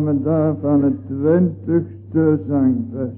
psalmen daarvan het twintigste zangvers.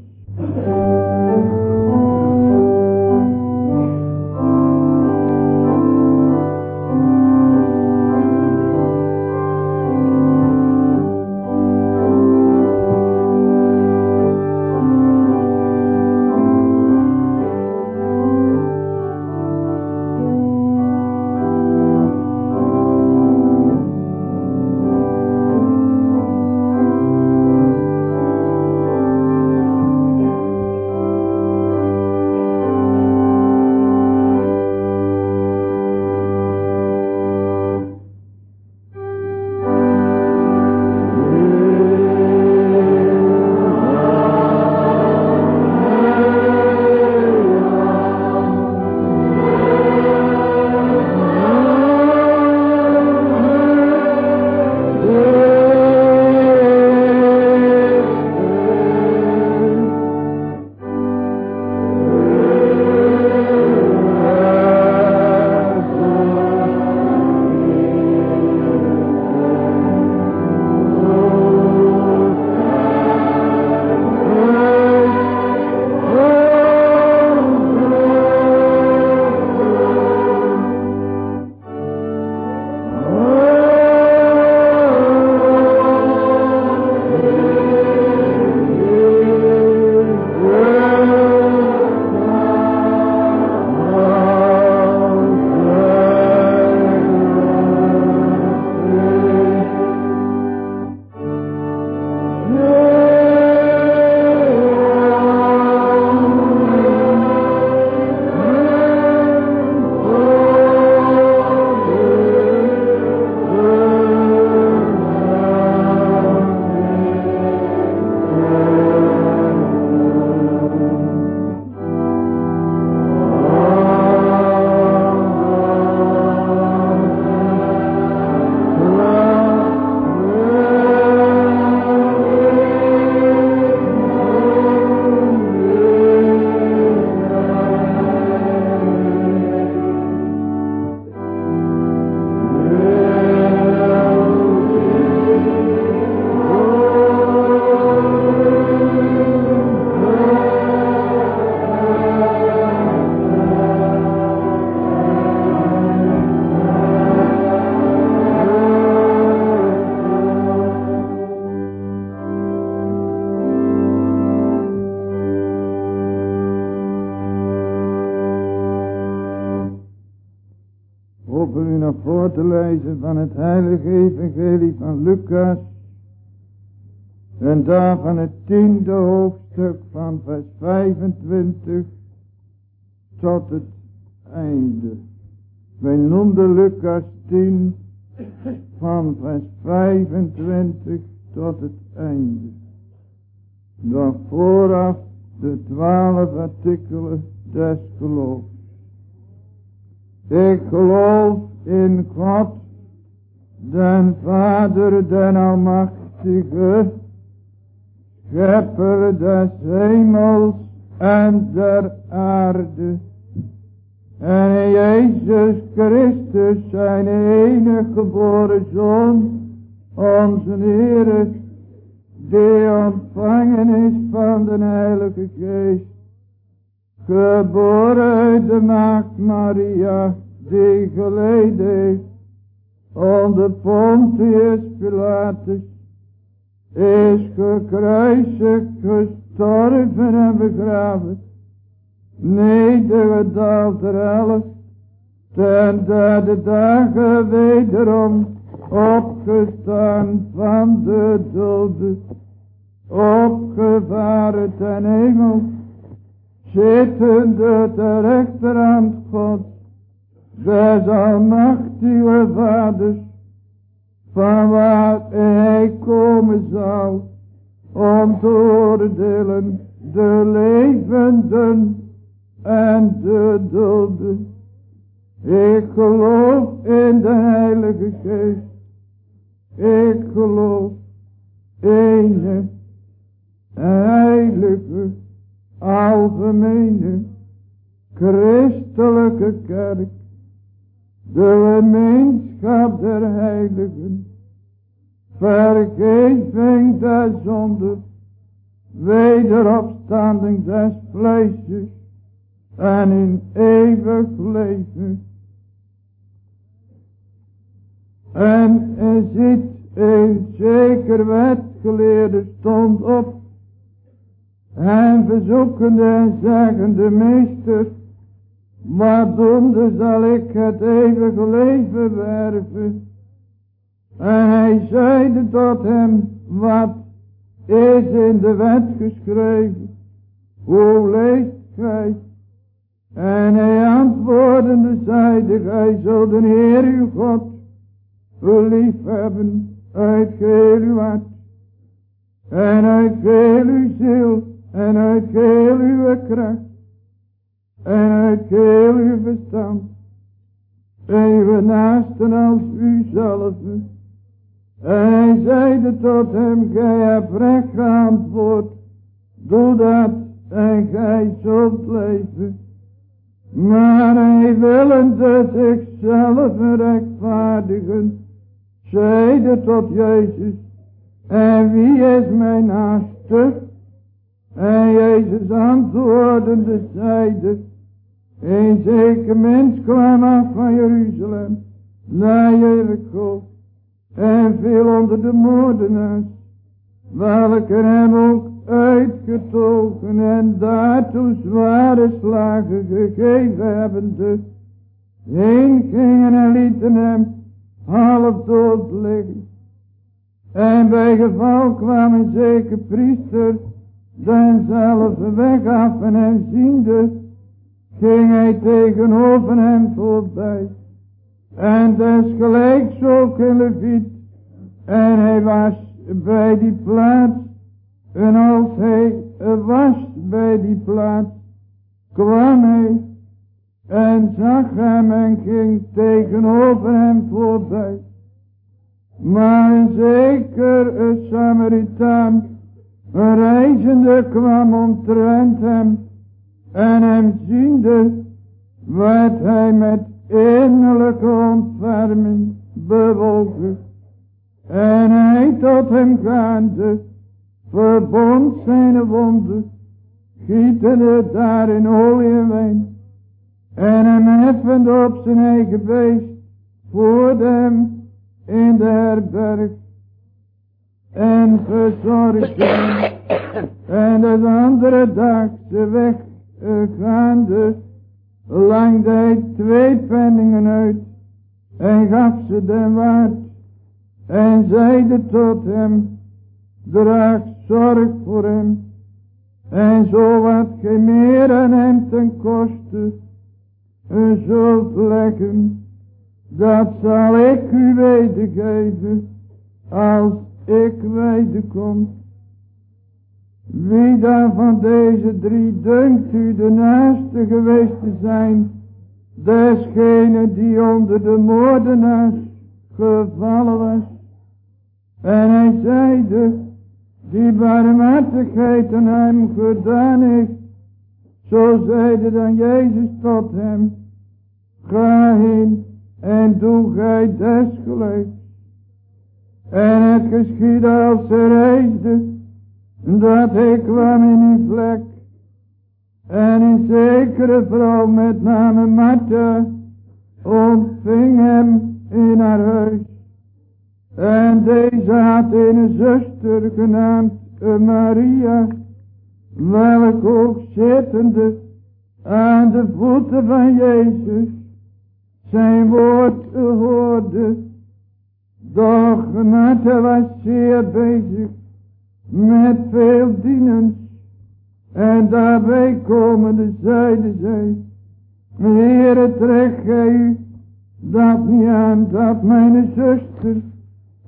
Heilige evangelie van Lucas. En daar van het tiende hoofdstuk van vers 25 tot het einde. Wij noemden Lucas 10 van vers 25 tot het einde. Dan vooraf de twaalf artikelen des geloofs. Ik geloof in God, den Vader, den Almachtige, Schepper des hemels en der aarde, en Jezus Christus, zijn enige geboren Zoon, onze Heer, die ontvangen is van de Heilige Geest, geboren uit de maagd Maria, die geleden heeft onder Pontius Pilatus, is gekruisigd, gestorven en begraven, nedergedaald ter elf, ten derde dagen wederom opgestaan van de doden, opgevaren ten hemel, zittende ter rechterhand God, des almachtige vaders, van waar hij komen zal, om te oordelen de levenden en de doden. Ik geloof in de Heilige Geest. Ik geloof in de heilige, algemene, christelijke kerk, de gemeenschap der heiligen, vergeving der zonde, wederopstanding des vleesjes. En in eeuwig leven. En er zit een zeker wetgeleerde stond op. En verzoekende en zeggende meester, waardoor zal ik het eeuwige leven werven? En hij zeide tot hem, wat is in de wet geschreven? Hoe leest gij? En hij antwoordende zeide, gij zult de Heer uw God lief hebben uit geheel uw hart en uit geheel uw ziel en uit geheel uw kracht en uit geheel uw verstand even naasten als uzelf. En hij zeide tot hem, gij hebt recht geantwoord, doe dat en gij zult leven. Maar hij willende zichzelf rechtvaardigen, zeide tot Jezus, en wie is mijn naaste? En Jezus antwoordende zeide, een zeker mens kwam af van Jeruzalem naar Jericho en viel onder de moordenaars, welke hem ook uitgetogen en daartoe zware slagen gegeven hebbende, heen gingen en lieten hem half dood liggen. En bij geval kwam een zeker priester denzelfde weg af en hem ziende, ging hij tegenover hem voorbij. En desgelijks ook in Leviet. En hij was bij die plaats. En als hij was bij die plaats, kwam hij en zag hem en ging tegenover hem voorbij. Maar een zeker een Samaritaan, een reizende kwam omtrent hem en hem ziende, werd hij met innerlijke ontferming bewogen. En hij tot hem gaande, verbond zijn wonden, gietende daar in olie en wijn. En hem heffende op zijn eigen beest, voerde hem in de herberg. En verzorgde hem. En de andere dag weg gaande, langde hij twee penningen uit en gaf ze den waard en zeide tot hem, draag zorg voor hem en zo wat gij meer aan hem ten koste zult leggen, dat zal ik u wedergeven als ik wederkom. Wie dan van deze drie dunkt u de naaste geweest te zijn, desgene die onder de moordenaars gevallen was. En hij zeide, die barmhartigheid aan hem gedaan heeft, zo zeide dan Jezus tot hem, ga heen en doe gij desgelijks. En het geschiedde als ze reisde, dat ik kwam in een vlek. En een zekere vrouw met name Martha ontving hem in haar huis. En deze had een zuster genaamd Maria, welke ook zittende aan de voeten van Jezus zijn woord hoorde. Doch Martha was zeer bezig met veel dienens. En daarbij komende zeide zij, Heere trek gij u dat niet aan dat mijn zuster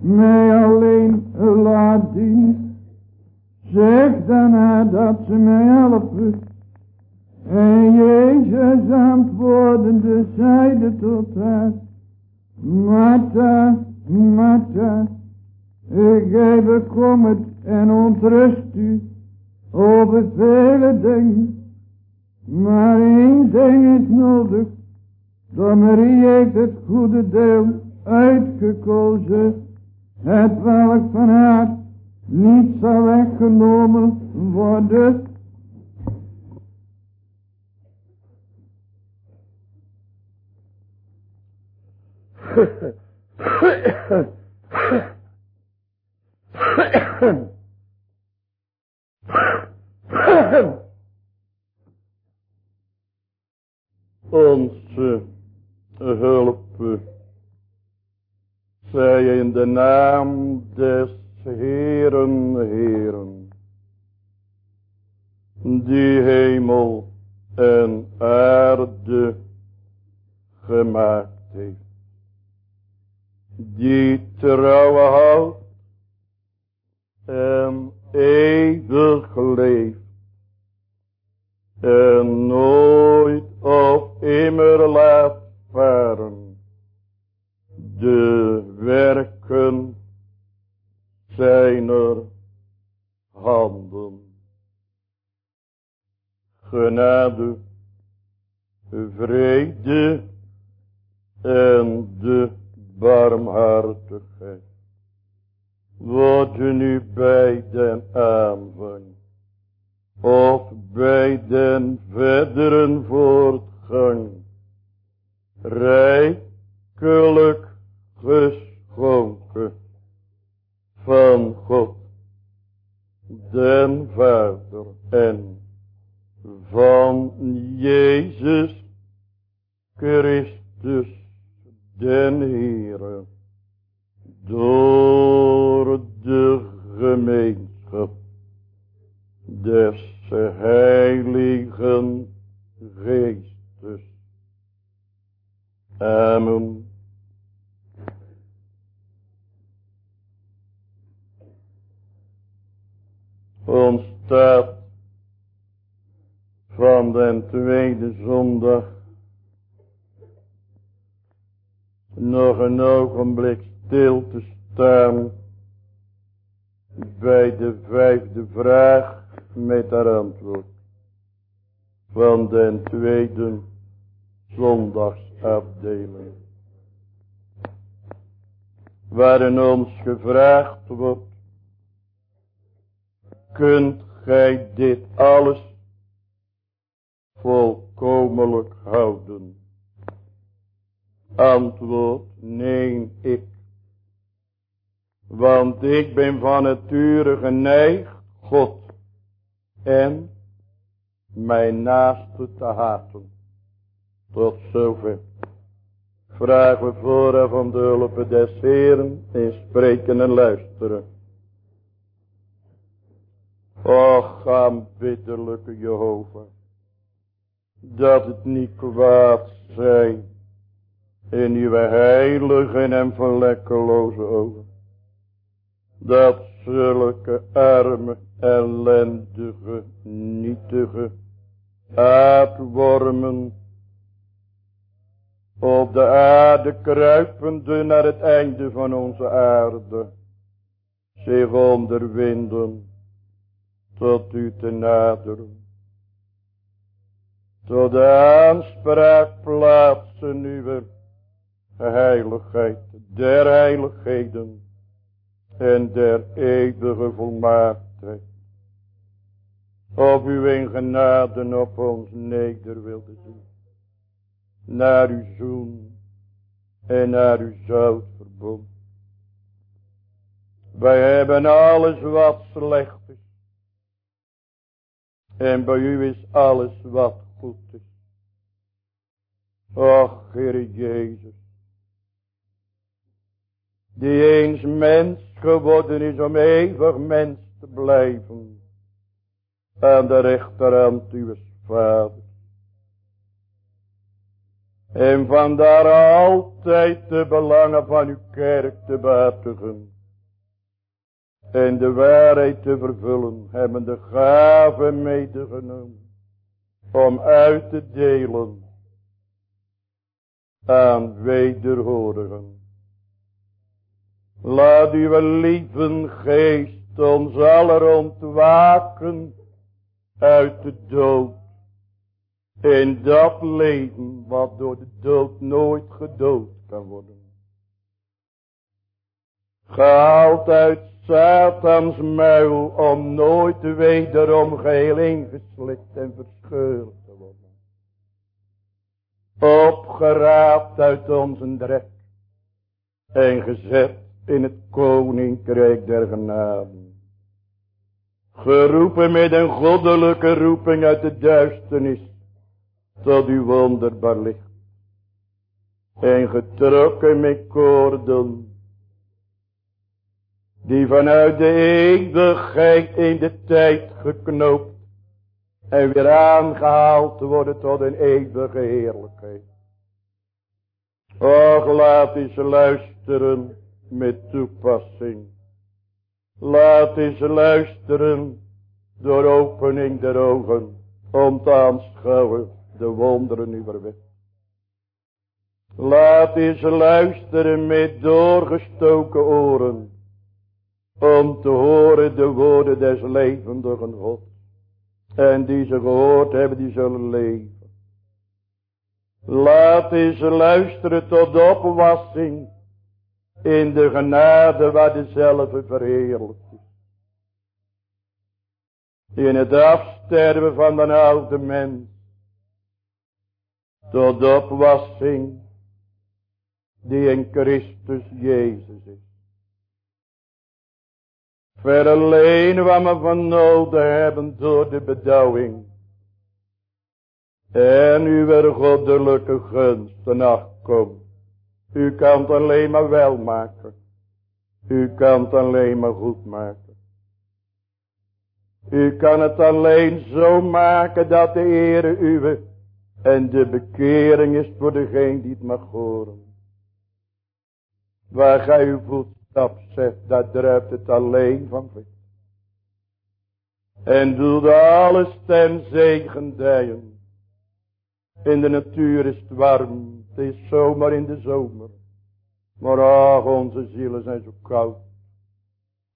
mij alleen laat dienen. Zeg dan dat ze mij helpen. En Jezus antwoordende zeide tot haar, Martha, Martha, ik heb bekommerd en ontrust u over vele dingen. Maar één ding is nodig. Dat Marie heeft het goede deel uitgekozen het welk van haar niet zal weggenomen worden. Onze hulp zij in de naam des Heeren, Heeren, die hemel en aarde gemaakt heeft, die trouw houdt en eeuwig leeft en nooit of immer laat varen. De werken zijner handen. Genade, vrede en de barmhartigheid. Worden nu bij den aanvang of bij den verderen voortgang. Rijkelijk geschonken van God, den Vader en van Jezus Christus, den Heere, door de gemeenschap des Heiligen Geestes. Amen. ontstaat van de tweede zondag nog een ogenblik stil te staan bij de vijfde vraag met haar antwoord van de tweede zondagsafdeling. Waarin ons gevraagd wordt kunt gij dit alles volkomenlijk houden? Antwoord, nee, ik. Want ik ben van nature geneigd God en mijn naaste te haten. Tot zover. Vragen we vooraf om de hulp des Heren in spreken en luisteren. Och, aanbiddelijke Jehovah. Dat het niet kwaad zijn in uw heilige en verlekkeloze ogen. Dat zulke arme, ellendige, nietige aardwormen op de aarde kruipende naar het einde van onze aarde zich onderwinden tot u te naderen. Tot de aanspraak plaatsen uw heiligheid, der heiligheden en der eeuwige volmaaktheid. Of u in genade op ons neder wilde zien. Naar uw zoen en naar uw zout verbond. Wij hebben alles wat slecht is en bij u is alles wat goed is. Och, Heer Jezus. Die eens mens geworden is om eeuwig mens te blijven. Aan de rechterhand uw vader. En vandaar altijd de belangen van uw kerk te behartigen en de waarheid te vervullen, hebben de gave medegenomen om uit te delen aan wederhorigen. Laat uw lieve geest ons aller ontwaken uit de dood. In dat leven wat door de dood nooit gedood kan worden. Gehaald uit Satans muil om nooit wederom geheel ingeslikt en verscheurd te worden. Opgeraapt uit onze drek en gezet in het koninkrijk der genade. Geroepen met een goddelijke roeping uit de duisternis tot uw wonderbaar licht. En getrokken met koorden die vanuit de eeuwigheid in de tijd geknoopt en weer aangehaald worden tot een eeuwige heerlijkheid. Och, laat eens luisteren met toepassing. Laat eens luisteren door opening der ogen om te aanschouwen de wonderen uw wet. Laat eens luisteren met doorgestoken oren om te horen de woorden des levendigen God. En die ze gehoord hebben, die zullen leven. Laat eens luisteren tot de opwassing in de genade waar dezelfde verheerlijkt is. In het afsterven van de oude mens. Tot opwassing die in Christus Jezus is. Verleen wat we van nodig hebben door de bedouwing. En uw goddelijke gunsten afkomt. U kan het alleen maar wel maken. U kan het alleen maar goed maken. U kan het alleen zo maken dat de Heere uwe en de bekering is voor degene die het mag horen. Waar gij uw voetstap zet, daar druipt het alleen van weg. En doet alles ten zegen dijen. In de natuur is het warm, het is zomaar in de zomer. Maar ach, onze zielen zijn zo koud.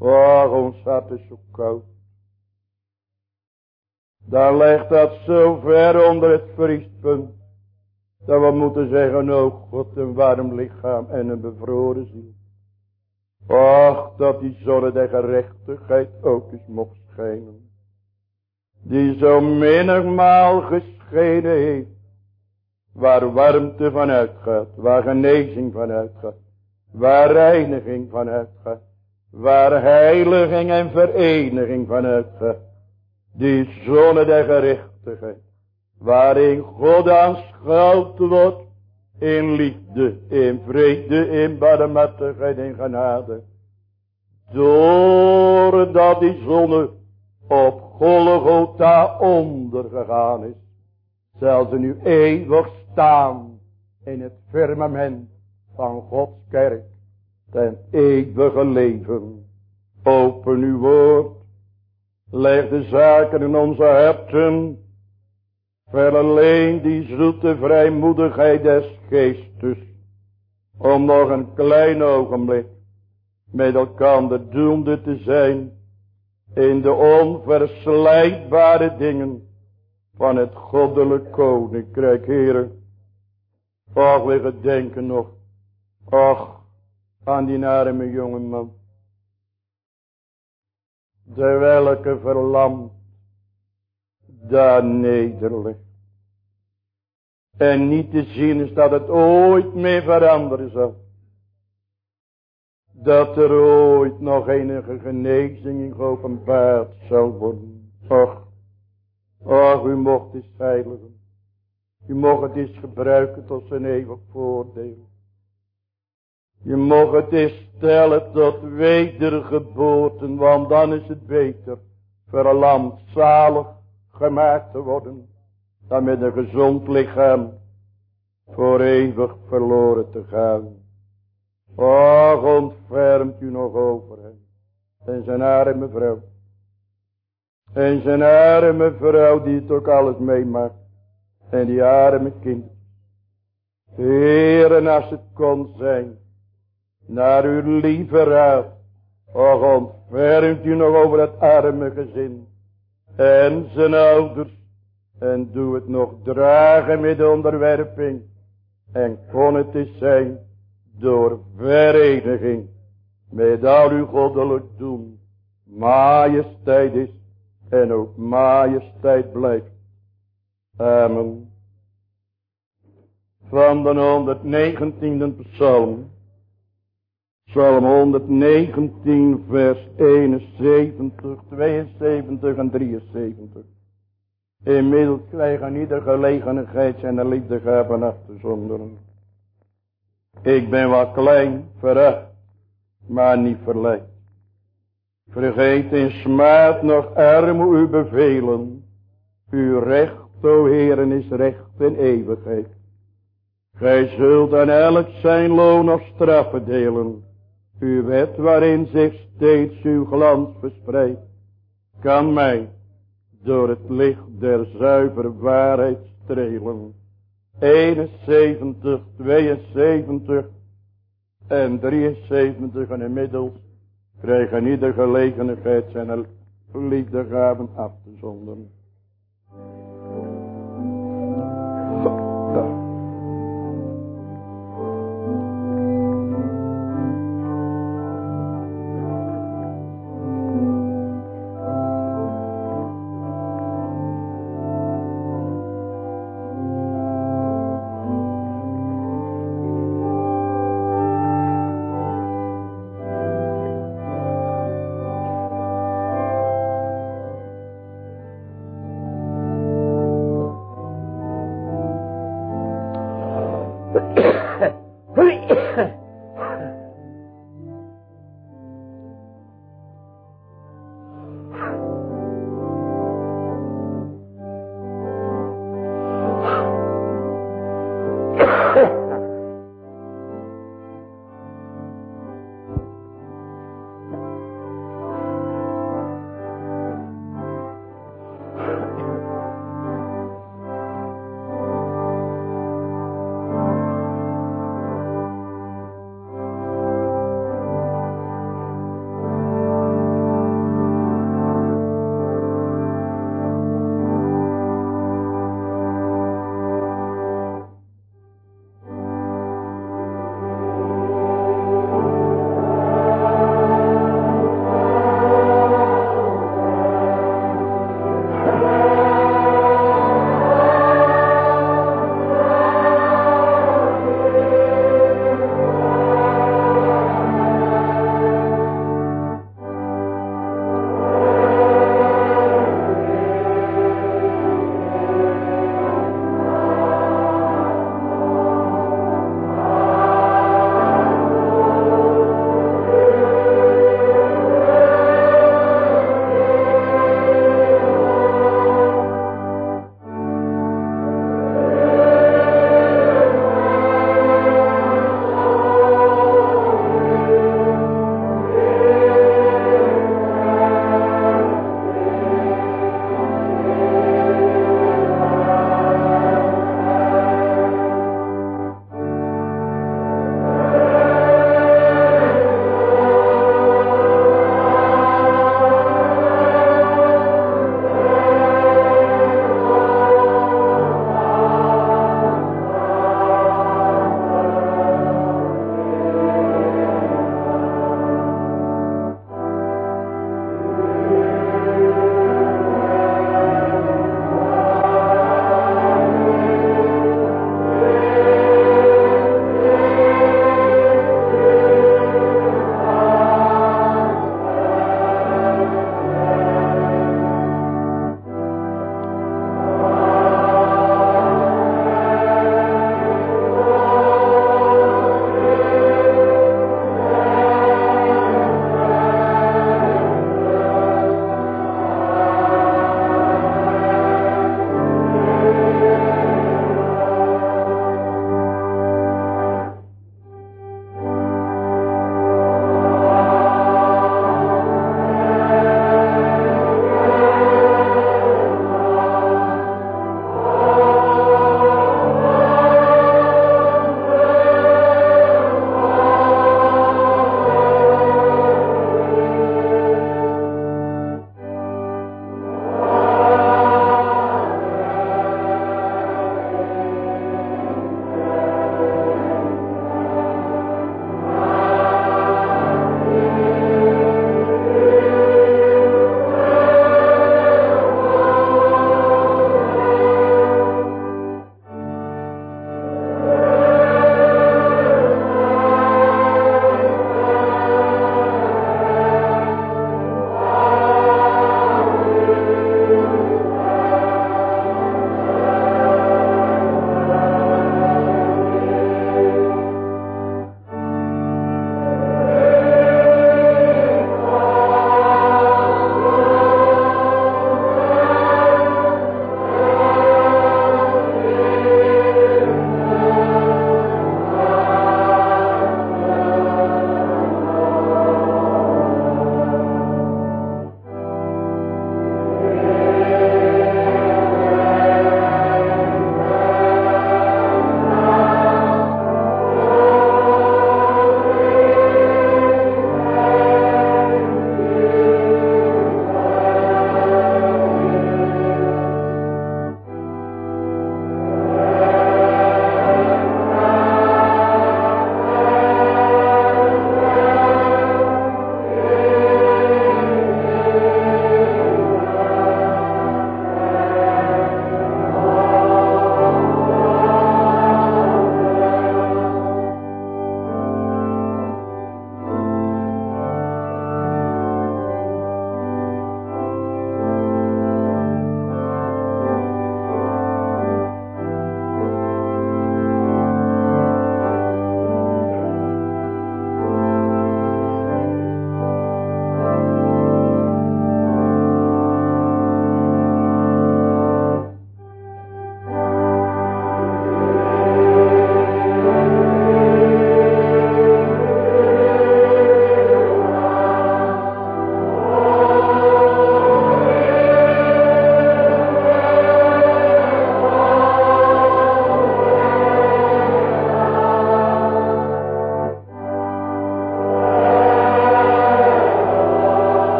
Ach, ons hart is zo koud. Daar ligt dat zo ver onder het vriespunt. Dat we moeten zeggen, oh God, een warm lichaam en een bevroren ziel. Ach, dat die zonne der gerechtigheid ook eens mocht schijnen. Die zo menigmaal geschenen heeft Waar warmte van uitgaat. Waar genezing van uitgaat. Waar reiniging van uitgaat. Waar heiliging en vereniging van uitgaat. Die zonne der gerechtigheid. Waarin God aanschouwd wordt. In liefde, in vrede, in barmhartigheid, in genade. Doordat die zonne op Golgotha ondergegaan is. Zelfs nu eeuwig staan in het firmament van Gods kerk ten eeuwige leven. Open uw woord, leg de zaken in onze harten, ver alleen die zoete vrijmoedigheid des geestes, om nog een klein ogenblik met elkaar doende te zijn in de onverslijtbare dingen van het goddelijk koninkrijk, heren. Och, we gedenken nog. Och, aan die arme jongeman. De welke verlamd daar nederligt. En niet te zien is dat het ooit meer veranderen zal. Dat er ooit nog enige genezing in geopenbaard zal worden. Och, och, u mocht eens heiligen. Je mag het eens gebruiken tot zijn eeuwig voordeel. Je mag het eens stellen tot wedergeboorten, want dan is het beter verlamd zalig gemaakt te worden, dan met een gezond lichaam voor eeuwig verloren te gaan. Och, ontfermt u nog over hem en zijn arme vrouw. En zijn arme vrouw die het ook alles meemaakt. En die arme kind. Heren, als het kon zijn. Naar uw lieve raad. Och, ontfermt u nog over het arme gezin. En zijn ouders. En doe het nog dragen met onderwerping. En kon het eens zijn. Door vereniging. met al uw goddelijk doen, majesteit is en ook majesteit blijft. Amen. Van de 119e psalm, psalm 119 vers 71, 72 en 73. Inmiddels krijgen ieder gelegenheid zijn liefde hebben af te zonderen. Ik ben wat klein, verrecht, maar niet verleid. Vergeet in smaad nog arm u bevelen. Uw recht, o Heeren, is recht in eeuwigheid. Gij zult aan elk zijn loon of straffen delen. Uw wet waarin zich steeds uw glans verspreidt. Kan mij door het licht der zuivere waarheid strelen. 71, 72 en 73 en inmiddels krijgen ieder gelegenheid zijn liefdegaven af te zonden.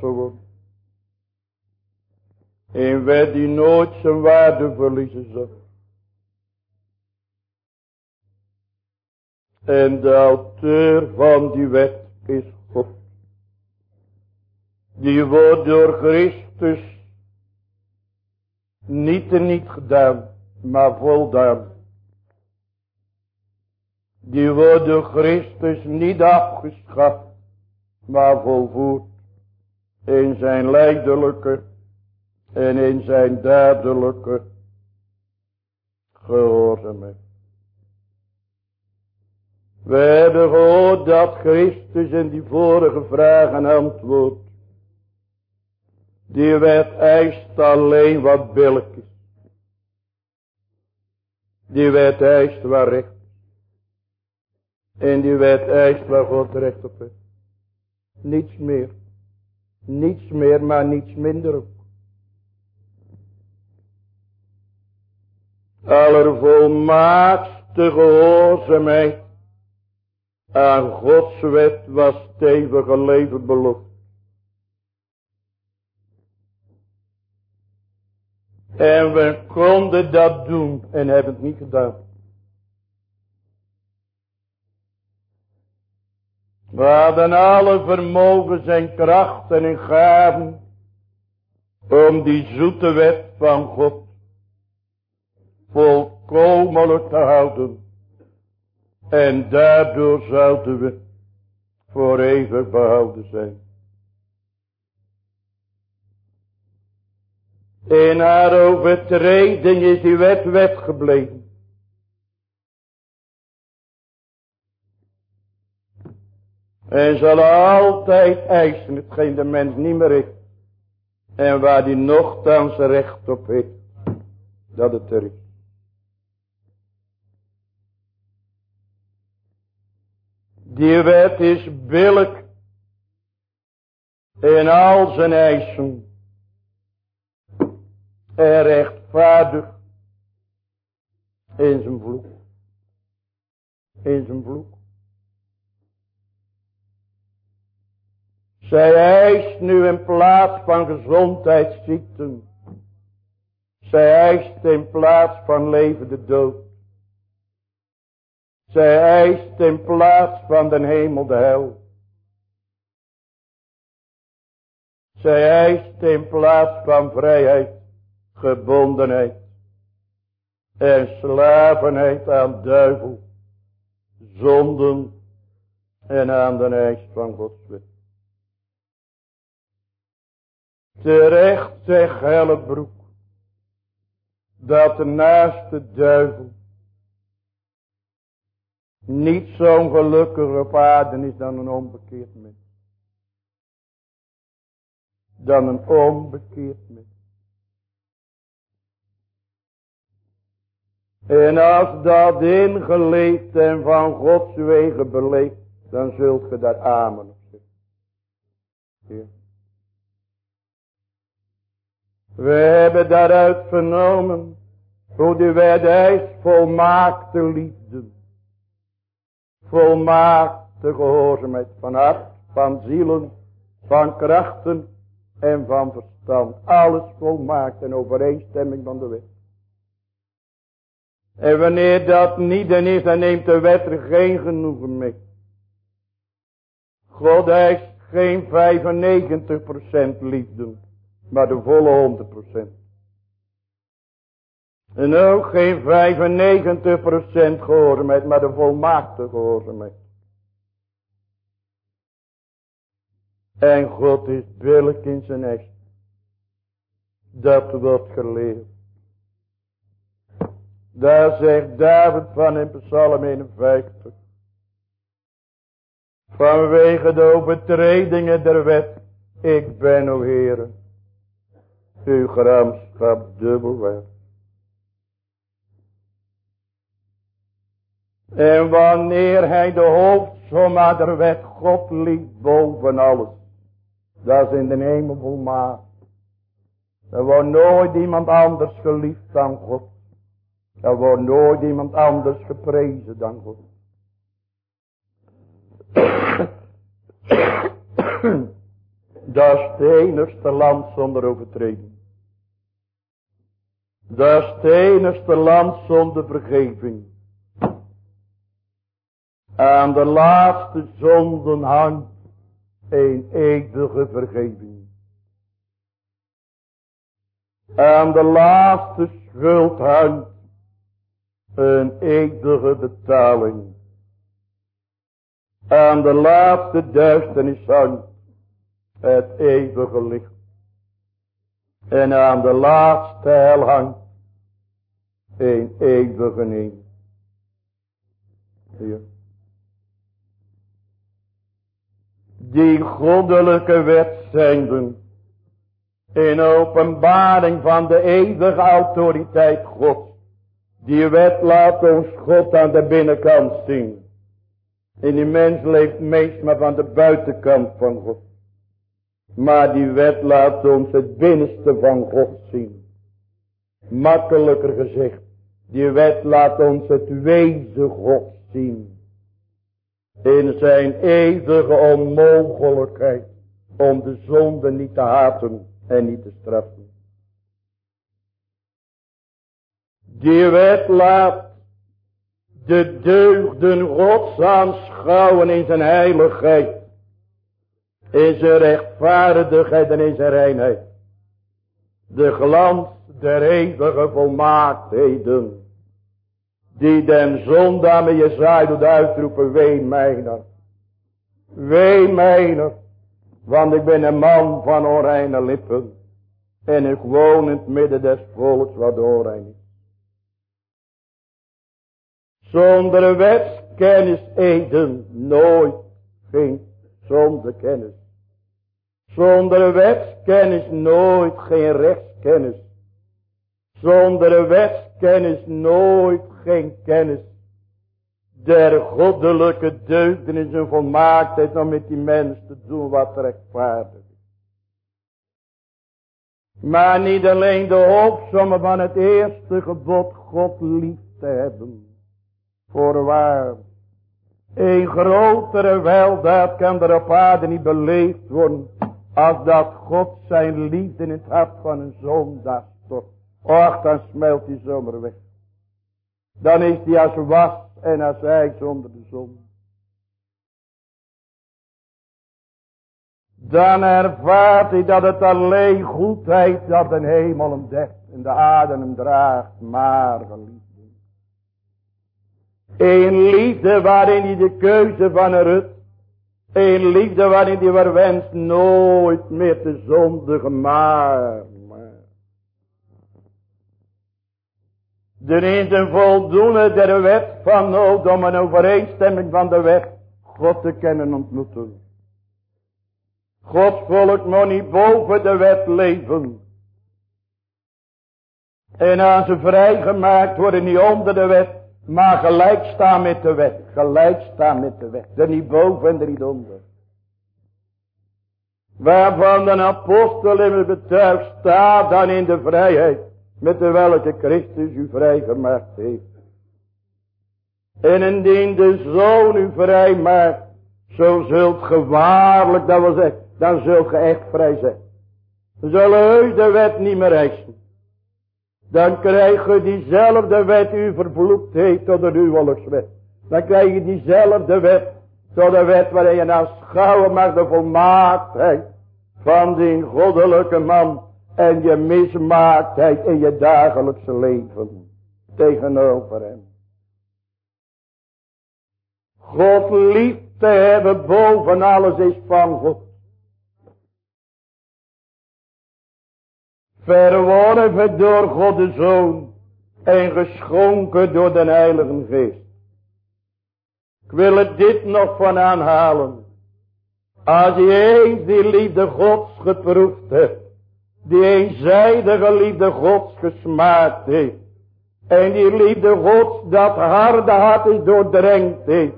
Worden. Een wet die nooit zijn waarde verliezen zal. En de auteur van die wet is God. Die wordt door Christus niet niet gedaan, maar voldaan. Die wordt door Christus niet afgeschaft, maar volvoerd in zijn leidelijke en in zijn dadelijke gehoorzaamheid. We hebben gehoord dat Christus in die vorige vraag en antwoord. Die wet eist alleen wat billig is. Die wet eist waar recht En die wet eist waar God recht op heeft. Niets meer. Niets meer, maar niets minder ook. Allervolmaakste gehoorzaamheid aan Gods wet was stevige leven beloofd. En we konden dat doen en hebben het niet gedaan. Hadden alle vermogens en krachten en gaven om die zoete wet van God volkomen te houden. En daardoor zouden we voor eeuwig behouden zijn. In haar overtreding is die wet wet gebleven. En zal altijd eisen hetgeen de mens niet meer heeft. En waar die nogthans recht op heeft. Dat het er is. Die wet is billig in al zijn eisen. En rechtvaardig in zijn vloek. In zijn vloek. Zij eist nu in plaats van gezondheidsziekten. Zij eist in plaats van leven de dood. Zij eist in plaats van de hemel de hel. Zij eist in plaats van vrijheid, gebondenheid en slavenheid aan duivel, zonden en aan de eis van Gods wet. Terecht zegt Hellebroek dat de naaste duivel niet zo'n gelukkige aarde is dan een onbekeerd mens. Dan een onbekeerd mens. En als dat ingeleefd en van Gods wegen beleefd, dan zult je daar amen op zeggen. We hebben daaruit vernomen hoe de wet eist volmaakte liefde. Volmaakte gehoorzaamheid van hart, van zielen, van krachten en van verstand. Alles volmaakt in overeenstemming van de wet. En wanneer dat niet en is, dan neemt de wet er geen genoegen mee. God eist geen 95% liefde maar de volle 100%. En ook geen 95% gehoorzaamheid, maar de volmaakte gehoorzaamheid. En God is billig in zijn echt. Dat wordt geleerd. Daar zegt David van in Psalm 51. Vanwege de overtredingen der wet. Ik ben, o Heere, uw gramschap dubbel werd. En wanneer hij de der wet God lief boven alles. Dat is in de hemel volmaakt. Er wordt nooit iemand anders geliefd dan God. Er wordt nooit iemand anders geprezen dan God. Dat is enigste land zonder overtreding. Dat is enigste land zonder vergeving. Aan de laatste zonden hangt een eeuwige vergeving. Aan de laatste schuld hangt een eeuwige betaling. Aan de laatste duisternis hangt het eeuwige licht. En aan de laatste hel hangt een eeuwige neem. Die goddelijke wet zenden in openbaring van de eeuwige autoriteit God. Die wet laat ons God aan de binnenkant zien. En die mens leeft meest maar van de buitenkant van God. Maar die wet laat ons het binnenste van God zien. Makkelijker gezegd. Die wet laat ons het wezen God zien. In zijn eeuwige onmogelijkheid om de zonde niet te haten en niet te straffen. Die wet laat de deugden gods aanschouwen in zijn heiligheid. In zijn rechtvaardigheid en in zijn reinheid. De glans der eeuwige volmaaktheden. Die den zondaar met je doet uitroepen. Wee mijner. Wee mijner. Want ik ben een man van onreine lippen. En ik woon in het midden des volks wat onrein is. Zonder wetskennis eten nooit geen zonder kennis. Zonder wetskennis nooit geen rechtskennis. Zonder wetskennis nooit geen kennis. Der goddelijke deugden is een volmaaktheid om met die mens te doen wat rechtvaardig is. Maar niet alleen de hoofdsomme van het eerste gebod God lief te hebben. Voorwaar, een grotere weldaad kan er op aarde niet beleefd worden. Als dat God zijn liefde in het hart van een zondaar stort. Och, dan smelt die zomer weg. Dan is hij als was en als hij zonder de zon. Dan ervaart hij dat het alleen goedheid dat de hemel hem dekt en de aarde hem draagt, maar geliefd. Een liefde waarin hij de keuze van een rust. Een liefde waarin hij verwenst nooit meer te zondigen, maar, maar. Is een voldoende der wet van nood om een overeenstemming van de wet God te kennen ontmoeten. Gods volk moet niet boven de wet leven. En als ze vrijgemaakt worden niet onder de wet, maar gelijk staan met de wet. Gelijk staan met de wet. Er niet boven en er niet onder. Waarvan de apostel in het betuigt staat dan in de vrijheid. Met de welke Christus u vrijgemaakt heeft. En indien de zoon u vrij maakt. Zo zult gewaarlijk, dat wil zeggen, dan zult ge echt vrij zijn. Dan zullen u de wet niet meer eisen. Dan krijg je diezelfde wet u vervloekt heeft tot de huwelijkswet. Dan krijg je diezelfde wet tot de wet waarin je schouwen mag de volmaaktheid van die goddelijke man. En je mismaaktheid in je dagelijkse leven tegenover hem. God lief te hebben boven alles is van God. Verworven door God de Zoon en geschonken door de Heilige Geest. Ik wil er dit nog van aanhalen. Als je eens die liefde Gods geproefd hebt, die eenzijdige liefde Gods gesmaakt heeft, En die liefde God dat harde hart is doordrenkt heeft.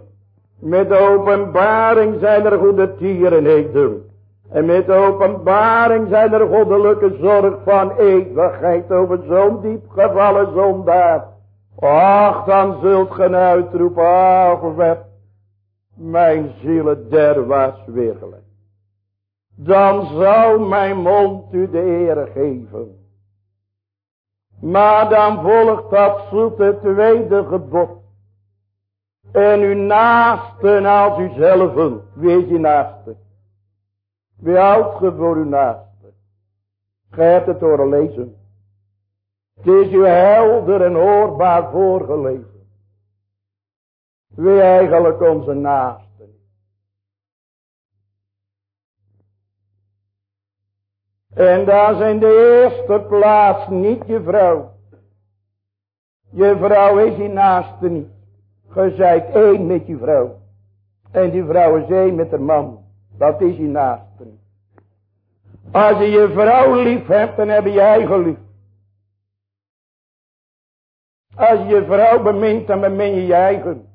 Met de openbaring zijn er goede tierenheden. En met de openbaring zijn er goddelijke zorg van eeuwigheid over zo'n diep gevallen zondaar. Ach, dan zult ge uitroepen, ach, werd mijn ziel derwaarts weergelegd. Dan zal mijn mond u de eer geven. Maar dan volgt dat zoete tweede gebod. En uw naasten als uzelf. Wie is je naaste? Wie houdt ge voor uw naaste? Het horen lezen. Het is u helder en hoorbaar voorgelezen. Wie eigenlijk onze naaste En daar zijn de eerste plaats niet je vrouw. Je vrouw is je naaste niet. Je één met je vrouw. En die vrouw is één met de man. Dat is je naaste niet. Als je je vrouw lief hebt, dan heb je je eigen lief. Als je je vrouw bemint, dan bemin je je eigen.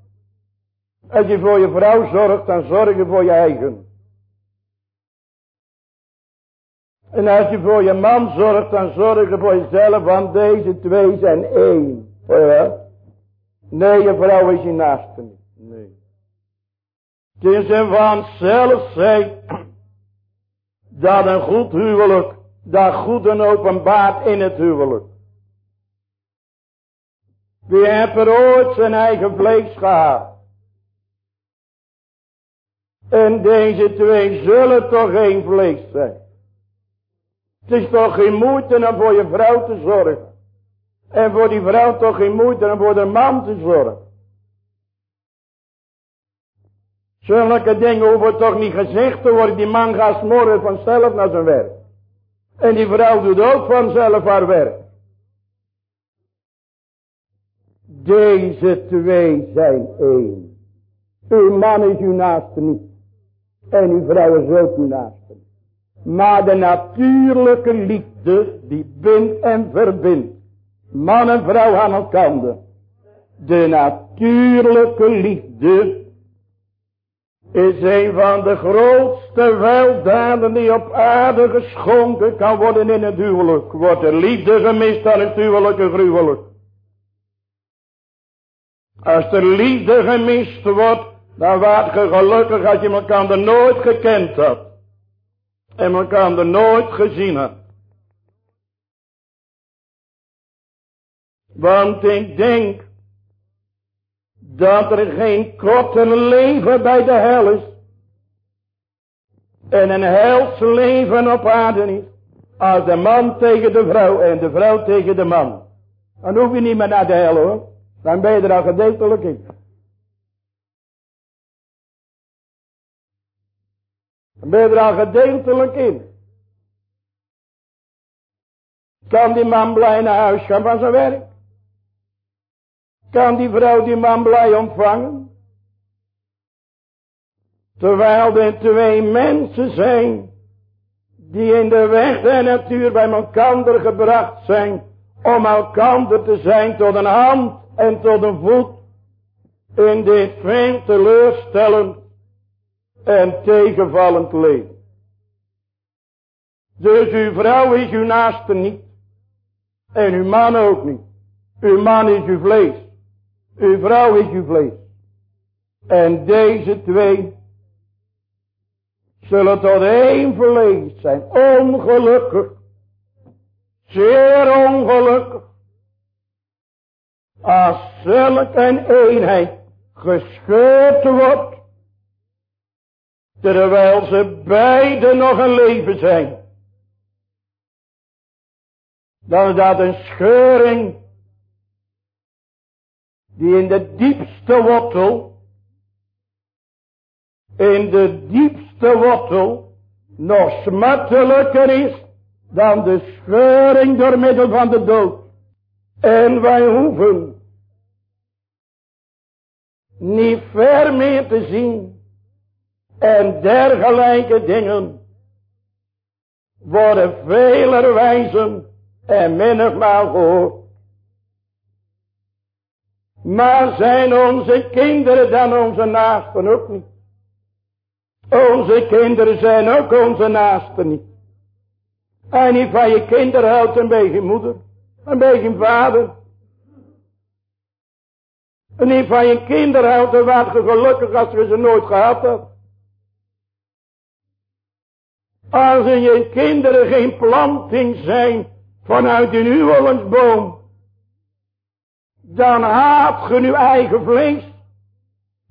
Als je voor je vrouw zorgt, dan zorg je voor je eigen. En als je voor je man zorgt, dan zorg je voor jezelf, want deze twee zijn één. Nee, je vrouw is je naaste niet. Nee. Het is een vanzelf dat een goed huwelijk, dat goed en openbaart in het huwelijk. Wie heeft er ooit zijn eigen vlees gehad? En deze twee zullen toch geen vlees zijn. Het is toch geen moeite om voor je vrouw te zorgen. En voor die vrouw toch geen moeite om voor de man te zorgen. Zulke dingen hoeven toch niet gezegd te worden. Die man gaat morgen vanzelf naar zijn werk. En die vrouw doet ook vanzelf haar werk. Deze twee zijn één. Uw man is uw naaste niet. En uw vrouw is ook uw naaste. Maar de natuurlijke liefde die bindt en verbindt. Man en vrouw aan elkaar. De natuurlijke liefde is een van de grootste weldaden die op aarde geschonken kan worden in het huwelijk. Wordt er liefde gemist dan het huwelijk een gruwelijk. Als er liefde gemist wordt, dan waart je gelukkig als je elkaar nooit gekend had. En elkaar nooit gezien had. Want ik denk dat er geen korte leven bij de hel is. En een hels leven op aarde is. Als de man tegen de vrouw en de vrouw tegen de man. Dan hoef je niet meer naar de hel hoor. Dan ben je er al gedeeltelijk in. Dan ben je er al gedeeltelijk in. Kan die man blij naar huis gaan van zijn werk? Kan die vrouw die man blij ontvangen? Terwijl er twee mensen zijn die in de weg der natuur bij elkaar gebracht zijn om elkaar te zijn tot een hand en tot een voet in dit vreemd teleurstellend en tegenvallend leven. Dus uw vrouw is uw naaste niet. En uw man ook niet. Uw man is uw vlees. Uw vrouw is uw vlees. En deze twee zullen tot één vlees zijn. Ongelukkig. Zeer ongelukkig. Als zulk een eenheid gescheurd wordt. Terwijl ze beiden nog een leven zijn. Dan is dat een scheuring. Die in de diepste wortel. In de diepste wortel. Nog smartelijker is. Dan de scheuring door middel van de dood. En wij hoeven niet ver meer te zien. En dergelijke dingen worden veler wijzen en menigmaal gehoord. Maar zijn onze kinderen dan onze naasten ook niet? Onze kinderen zijn ook onze naasten niet. En niet van je kinderen houdt een beetje moeder. Een beetje vader. En niet van je kinderen houdt dan waard je gelukkig als we ze nooit gehad hebben. Als je kinderen geen planting zijn vanuit een huwelijksboom. Dan haat je uw eigen vlees.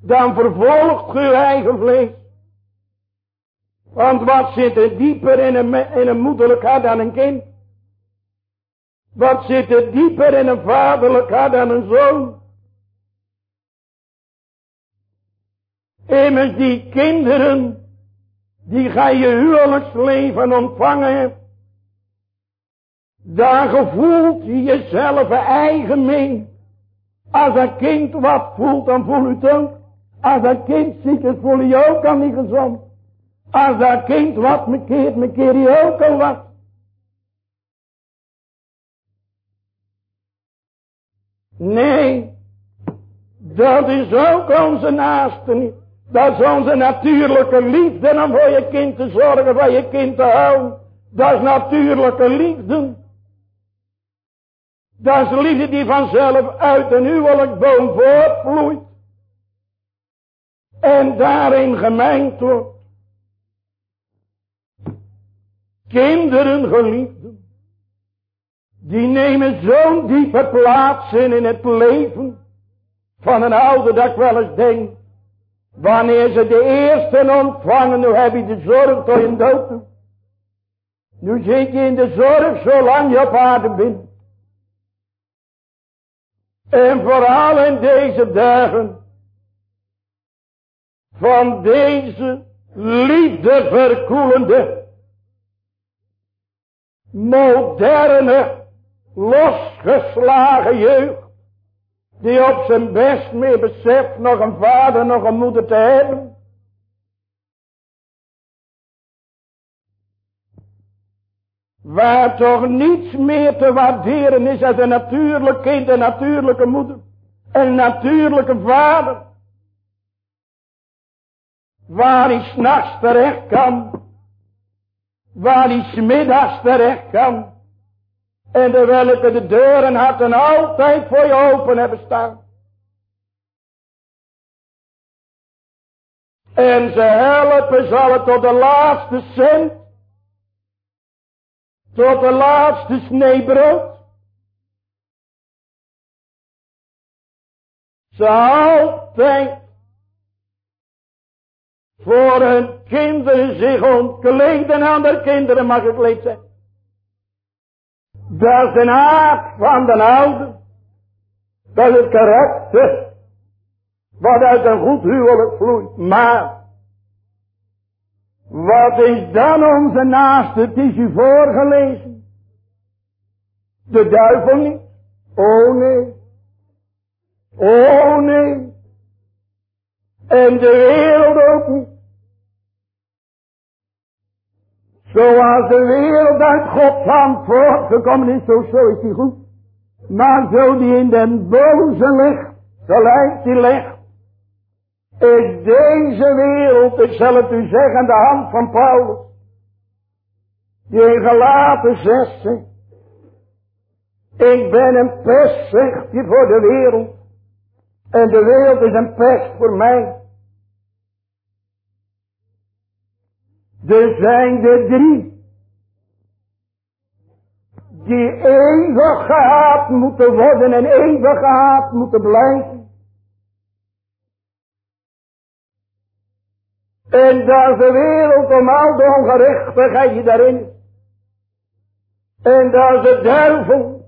Dan vervolgt je uw eigen vlees. Want wat zit er dieper in een, in een moederlijk hart dan een kind? Wat zit er dieper in een vaderlijk hart dan een zoon? Immers die kinderen, die ga je huwelijksleven ontvangen. Daar gevoelt je jezelf eigen mee. Als een kind wat voelt, dan voel je het ook. Als een kind ziek is, voel je ook al niet gezond. Als dat kind wat me keert, me keer je ook al wat. Nee, dat is ook onze naaste niet. Dat is onze natuurlijke liefde om voor je kind te zorgen, voor je kind te houden. Dat is natuurlijke liefde. Dat is liefde die vanzelf uit een huwelijkboom voortvloeit. En daarin gemengd wordt. Kinderen geliefden. Die nemen zo'n diepe plaats in in het leven. Van een ouder dat ik wel eens denk. Wanneer ze de eerste ontvangen, nu heb je de zorg tot je dood. Nu zit je in de zorg zolang je op aarde bent. En vooral in deze dagen. Van deze liefdeverkoelende moderne, losgeslagen jeugd. Die op zijn best meer beseft nog een vader, nog een moeder te hebben. Waar toch niets meer te waarderen is als een natuurlijk kind, een natuurlijke moeder. Een natuurlijke vader. Waar hij s'nachts terecht kan waar hij smiddags terecht kan. En de welke de deuren hadden altijd voor je open hebben staan. En ze helpen zal het tot de laatste cent. Tot de laatste sneebrood. Ze altijd voor hun kinderen zich ontkleden aan de kinderen mag gekleed zijn. Dat is een aard van de oude. Dat is het karakter. Wat uit een goed huwelijk vloeit. Maar. Wat is dan onze naaste? Het is u voorgelezen. De duivel niet. Oh nee. Oh nee. En de wereld ook niet. Zoals de wereld uit Gods hand voortgekomen is, zo, zo is die goed. Maar zo die in den boze ligt, gelijk die ligt, is deze wereld, ik zal het u zeggen, de hand van Paulus. Die in gelaten zegt, ik ben een pest, zegt hij, voor de wereld. En de wereld is een pest voor mij. Er zijn de drie. Die eeuwig gehaat moeten worden en eeuwig gehaat moeten blijven. En dat de wereld om al de ongerechtigheid daarin En dat de duivel.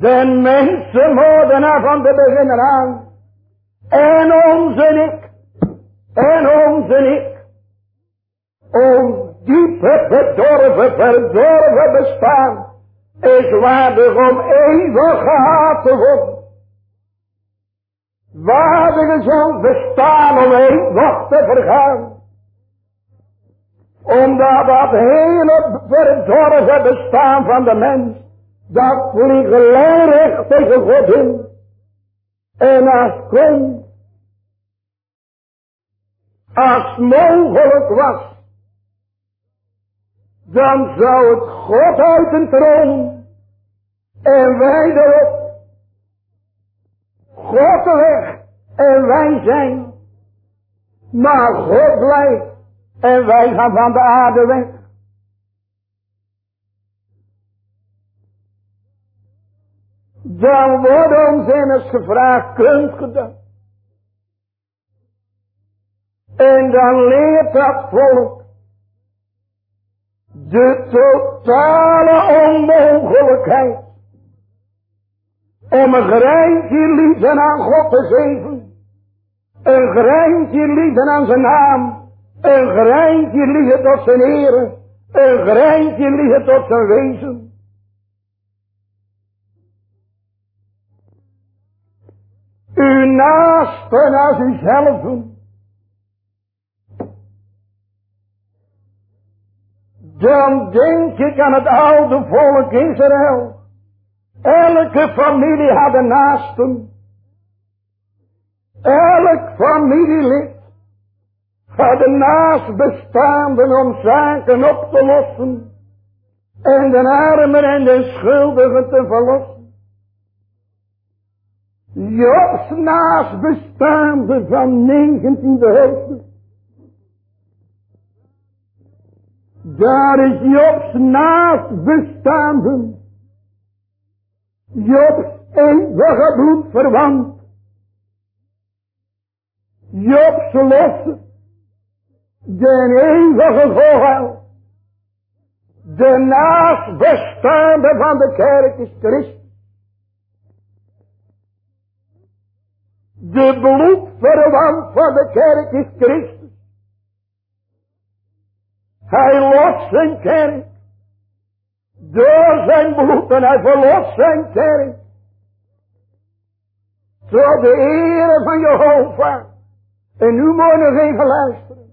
Den mensenmoordenaar van de beginnen aan. En onze ik. En onze ik. Ons diepe, bedorven, verdorven bestaan is waardig om eeuwig gehaat te worden. Waardig is ons bestaan om eeuwig te vergaan. Omdat dat hele verdorven bestaan van de mens, dat vliegt lijnrecht tegen God in. En als kon, als mogelijk was, dan zou het God uit een troon en wij erop. God weg en wij zijn. Maar God blijft en wij gaan van de aarde weg. Dan wordt ons eens gevraagd, kunt gedaan. En dan leert dat volk de totale onmogelijkheid om een greintje liefde aan God te geven. Een greintje liefde aan zijn naam. Een greintje liefde tot zijn ere. Een greintje liefde tot zijn wezen. U naasten als uzelf. Dan denk ik aan het oude volk Israël. Elke familie had een naasten. Elk familielid had een naastbestaande om zaken op te lossen. En de armen en de schuldigen te verlossen. Jobs naastbestaande van 19e hoofdstuk. Daar is Jobs naastbestaande. Jobs eeuwige bloedverwant. Jobs losse. De eeuwige vogel. De naastbestaande van de kerk is Christus. De bloedverwant van de kerk is Christus. Hij lost kerk. Door zijn bloed en hij verlost zijn kerk. Tot de ere van Jehovah. En nu moet nog even luisteren.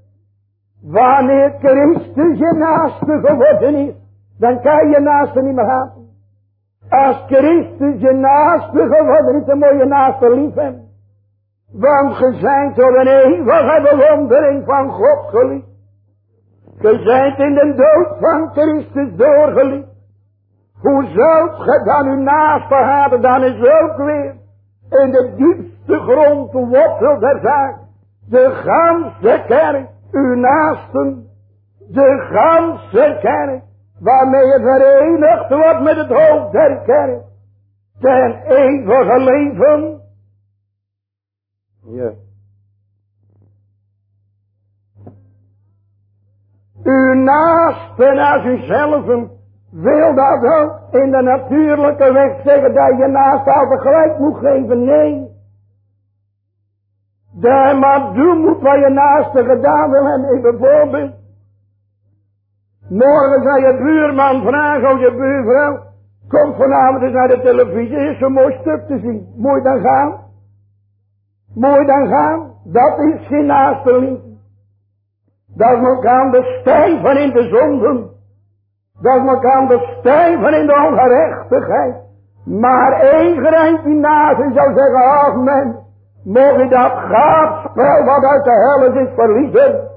Wanneer Christus je naaste geworden is. Dan kan je naaste niet meer haten. Als Christus je naaste geworden is. Dan moet je naaste lief hebben. Want ge zijt door een eeuwige bewondering van God geliefd. Ge zijt in de dood van Christus doorgeliefd. Hoe zult ge dan uw naaste haten, dan is ook weer in de diepste grond de wortel der zaak. De ganse kerk, uw naasten, de ganse kerk, waarmee je verenigd wordt met het hoofd der kerk. Ten eeuwige leven ja. U naasten als uzelf wil dat ook in de natuurlijke weg zeggen dat je naast altijd gelijk moet geven. Nee. Dat maar doen moet wat je naaste gedaan wil hebben. Ik bijvoorbeeld. Morgen zal je buurman vragen of je buurvrouw. Komt vanavond eens naar de televisie. Is een mooi stuk te zien. Moet je dan gaan? Moet dan gaan? Dat is geen naaste liefde. Dat is elkaar bestijven in de zonden. Dat is elkaar bestijven in de ongerechtigheid. Maar één greintje naast zou zeggen, ach men, mocht je dat gaafspel wat uit de hel is verliezen.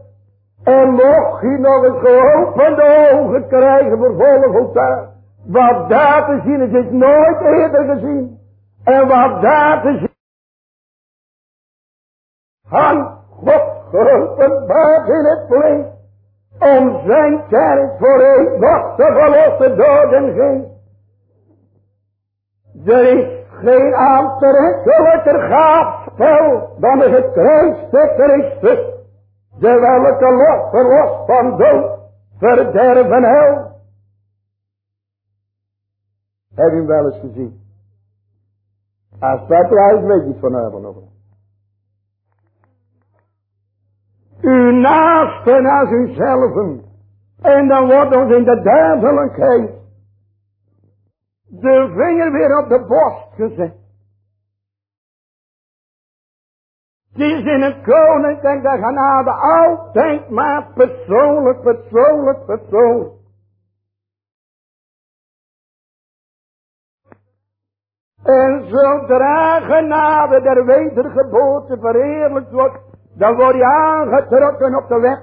En mocht je nog eens geopende ogen krijgen voor volle voltaar. Wat daar te zien is, is nooit eerder gezien. En wat daar te zien aan God geopenbaard in het vlees. Om zijn kerk voor eeuwig te verlossen door den geest. Er is geen aantrekkelijker gaafspel dan de gekruiste Christus. De welke los verlost van dood, verderven hel. Heb je hem wel eens gezien? Als dat juist weet je vanavond nog. U naasten als uzelf. En dan wordt ons in de duidelijkheid de vinger weer op de borst gezet. Het is in het koninkrijk der genade altijd maar persoonlijk, persoonlijk, persoonlijk. En zodra genade der wedergeboorte verheerlijkt wordt, dan word je aangetrokken op de weg.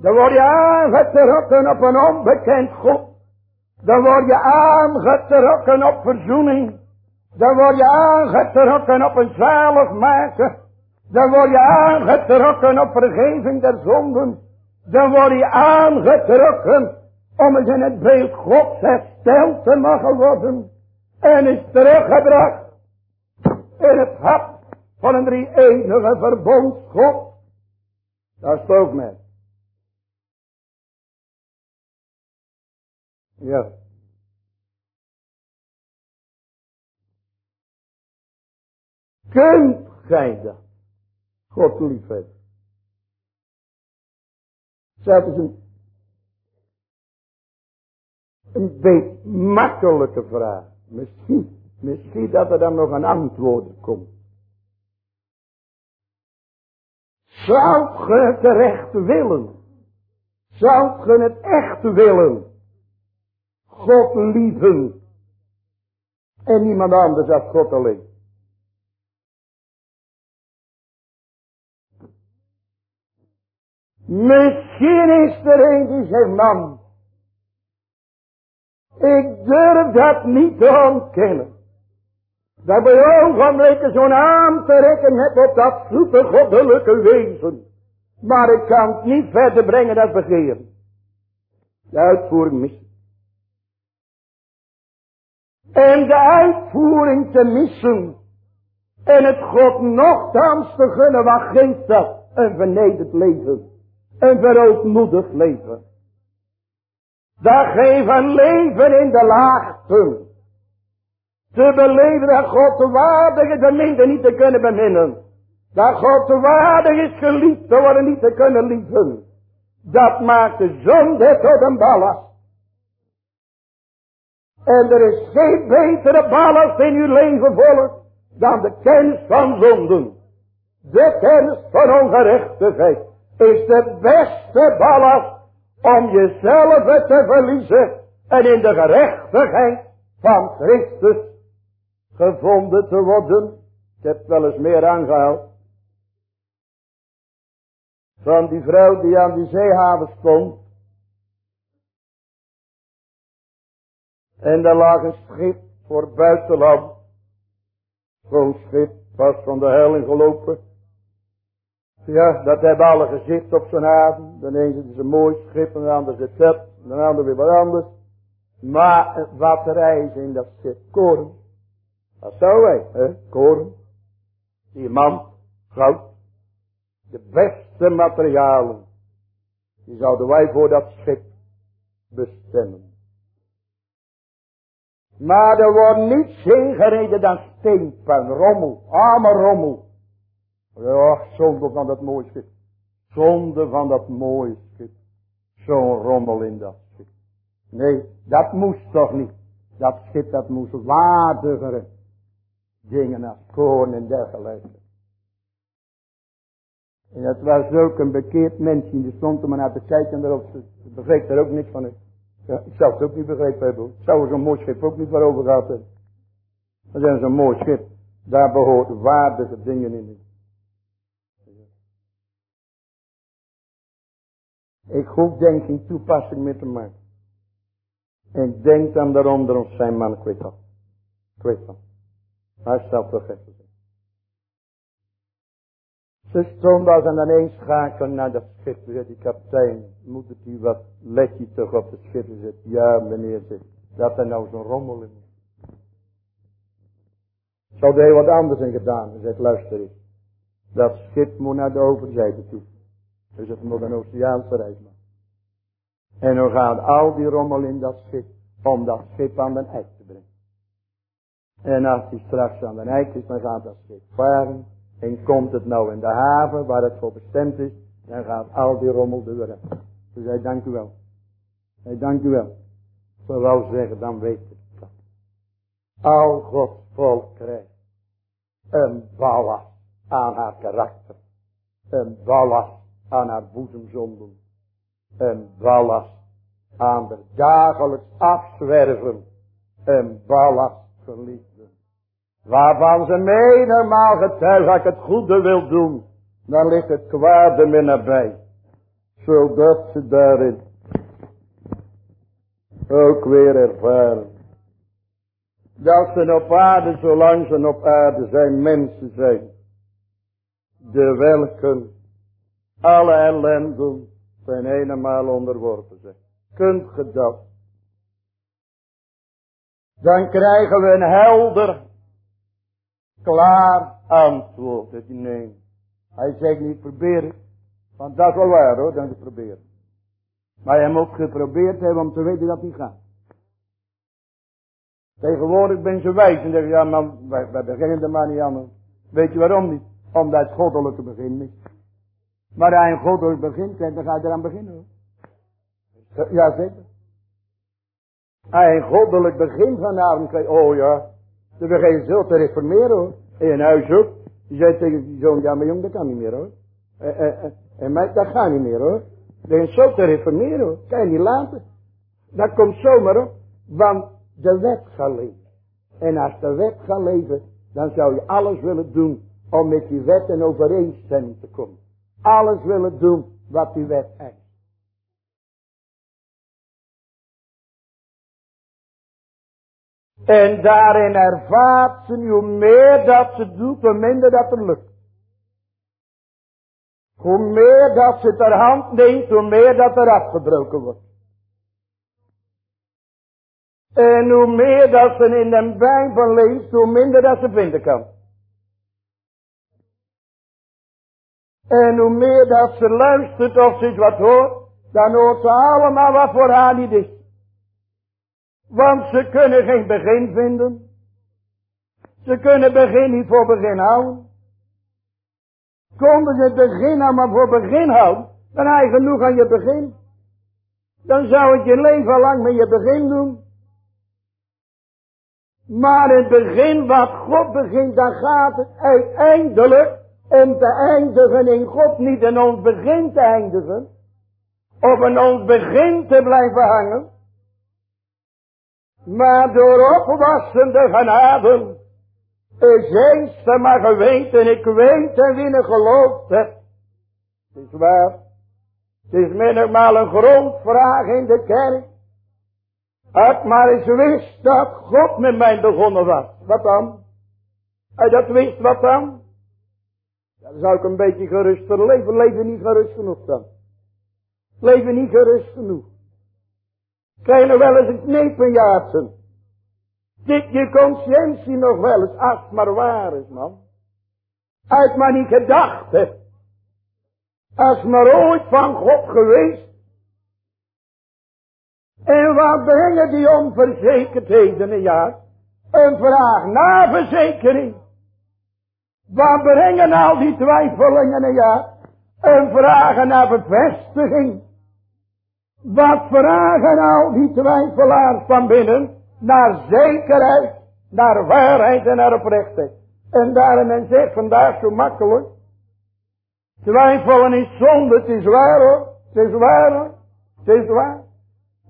Dan word je aangetrokken op een onbekend God. Dan word je aangetrokken op verzoening. Dan word je aangetrokken op een zalig maken. Dan word je aangetrokken op vergeving der zonden. Dan word je aangetrokken om eens in het beeld Gods hersteld te mogen worden. En is teruggebracht in het hart van een drie enige verbond God. Dat is ook met. Ja. Kunt gij dat? God liefhebben. Zelfs een, een beetje makkelijke vraag. Misschien, misschien dat er dan nog een antwoord komt. Zou ge het recht willen? Zou ge het echt willen? God liefhen. En niemand anders als God alleen. Misschien is er een die zegt, man, ik durf dat niet te ontkennen. Dat bij ogenblikken zo'n aantrekking heb op dat zoete goddelijke wezen. Maar ik kan het niet verder brengen dat begeer. De uitvoering missen. En de uitvoering te missen. En het God nogthans te gunnen, wat geeft dat? Een vernederd leven. Een verootmoedigd leven. Dat geeft een leven in de laagte. Te beleven dat God de waardige minder niet te kunnen beminnen. Dat God de waardig is geliefd te worden niet te kunnen liefden. Dat maakt de zonde tot een ballast. En er is geen betere ballast in uw leven volgt dan de kennis van zonden. De kennis van ongerechtigheid is de beste ballast om jezelf te verliezen en in de gerechtigheid van Christus gevonden te worden. Ik heb wel eens meer aangehaald. Van die vrouw die aan die zeehaven stond. En daar lag een schip voor buitenland. Zo'n schip was van de helling gelopen. Ja, dat hebben alle gezicht op zijn haven. De ene is een mooi schip en de ander zit het. En de ander weer wat anders. Maar wat er in dat schip koren. Dat zou wij, hè, koren. Diamant, goud. De beste materialen. Die zouden wij voor dat schip bestemmen. Maar er wordt niets ingereden dan steenpuin, rommel, arme rommel. Ja, zonde van dat mooie schip. Zonde van dat mooie schip. Zo'n rommel in dat schip. Nee, dat moest toch niet. Dat schip dat moest waardigere dingen als koren en dergelijke. En dat was ook een bekeerd mens. Die stond maar naar te kijken erop. Ze begreep er ook niks van. Ja, ik zou het ook niet begrepen hebben. Ik zou zo'n mooi schip ook niet waarover gehad hebben. Dat is zo'n mooi schip. Daar behoort waardige dingen in. Ik hoef denk ik toepassing mee te maken. En denk dan daaronder ons zijn man kwijt had. Kwijt. Hij stelt toch even. Ze stond als aan dan eens schakelen naar dat schip. Zei die kapitein, moet het u wat let je toch op het schip? Zegt, ja meneer, dat er nou zo'n rommel in Zou er wat anders in gedaan. Hij zegt, luister eens. Dat schip moet naar de overzijde toe. Dus het moet een Oceaanse reis maken. En dan gaat al die rommel in dat schip. Om dat schip aan de brengen. En als hij straks aan de eik is, dan gaat dat schip varen. En komt het nou in de haven waar het voor bestemd is. Dan gaat al die rommel de weer Dus hij dank u wel. Hij dank u wel. Zo zeggen, dan weet het. Al Gods volk krijgt een ballast aan haar karakter. Een ballast aan haar boezemzonden. Een ballast aan de dagelijks afzwerven. Een ballast verliefde. Waarvan ze menigmaal getuigen dat ik het goede wil doen. Dan ligt het kwade me nabij. Zodat ze daarin ook weer ervaren. Dat ze op aarde, zolang ze op aarde zijn, mensen zijn. De welken alle ellenden zijn eenmaal onderworpen zijn. Kunt ge dat? Dan krijgen we een helder, klaar antwoord. Dat nee. Hij zegt niet proberen. Want dat is wel waar hoor, je proberen. Maar hij moet geprobeerd hebben om te weten dat hij gaat. Tegenwoordig ben ze wijs en zeggen, ja maar wij, beginnen er maar niet aan. Weet je waarom niet? Omdat het goddelijke begin is. Maar als hij een goddelijk begin dan ga je eraan beginnen hoor. Ja zeker. Als hij een goddelijk begin vanavond krijgt, oh ja, dan begin je zo te reformeren hoor. In huis ook. Je zei tegen die zoon, ja maar jong, dat kan niet meer hoor. En, en, en mij, dat gaat niet meer hoor. Dan is zo te reformeren hoor. Kan je niet laten. Dat komt zomaar op. Want de wet gaat leven. En als de wet gaat leven, dan zou je alles willen doen om met die wet in overeenstemming te komen. Alles willen doen wat die wet eist. En daarin ervaart ze, hoe meer dat ze doet, hoe minder dat er lukt. Hoe meer dat ze ter hand neemt, hoe meer dat er afgebroken wordt. En hoe meer dat ze in de Bijbel leest, hoe minder dat ze vinden kan. En hoe meer dat ze luistert of ze wat hoort, dan hoort ze allemaal wat voor haar niet is. Want ze kunnen geen begin vinden. Ze kunnen begin niet voor begin houden. Konden ze begin nou maar voor begin houden, dan heb je genoeg aan je begin. Dan zou het je leven lang met je begin doen. Maar het begin wat God begint, dan gaat het uiteindelijk om te eindigen in God, niet in ons begin te eindigen. Of in ons begin te blijven hangen. Maar door opwassende genade is eens te maar geweten, ik weet en wie er gelooft Het is waar. Het is een grondvraag in de kerk. Als maar eens wist dat God met mij begonnen was. Wat dan? Als dat wist, wat dan? Dan zou ik een beetje geruster leven. Leven niet gerust genoeg dan. Leven niet gerust genoeg. Krijg nog wel eens een knepenjaartsen. Dit je conscientie nog wel eens, als het maar waar is man. Uit maar niet gedacht hebt. Als maar ooit van God geweest. En wat brengen die onverzekerdheden een jaar? Een vraag naar verzekering. Wat brengen al die twijfelingen een jaar? Een vraag naar bevestiging. Wat vragen al die twijfelaars van binnen? Naar zekerheid, naar waarheid en naar oprechtheid. En daarom men zegt vandaag zo makkelijk. Twijfelen is zonde, het is waar hoor. Het is waar hoor. Het is waar.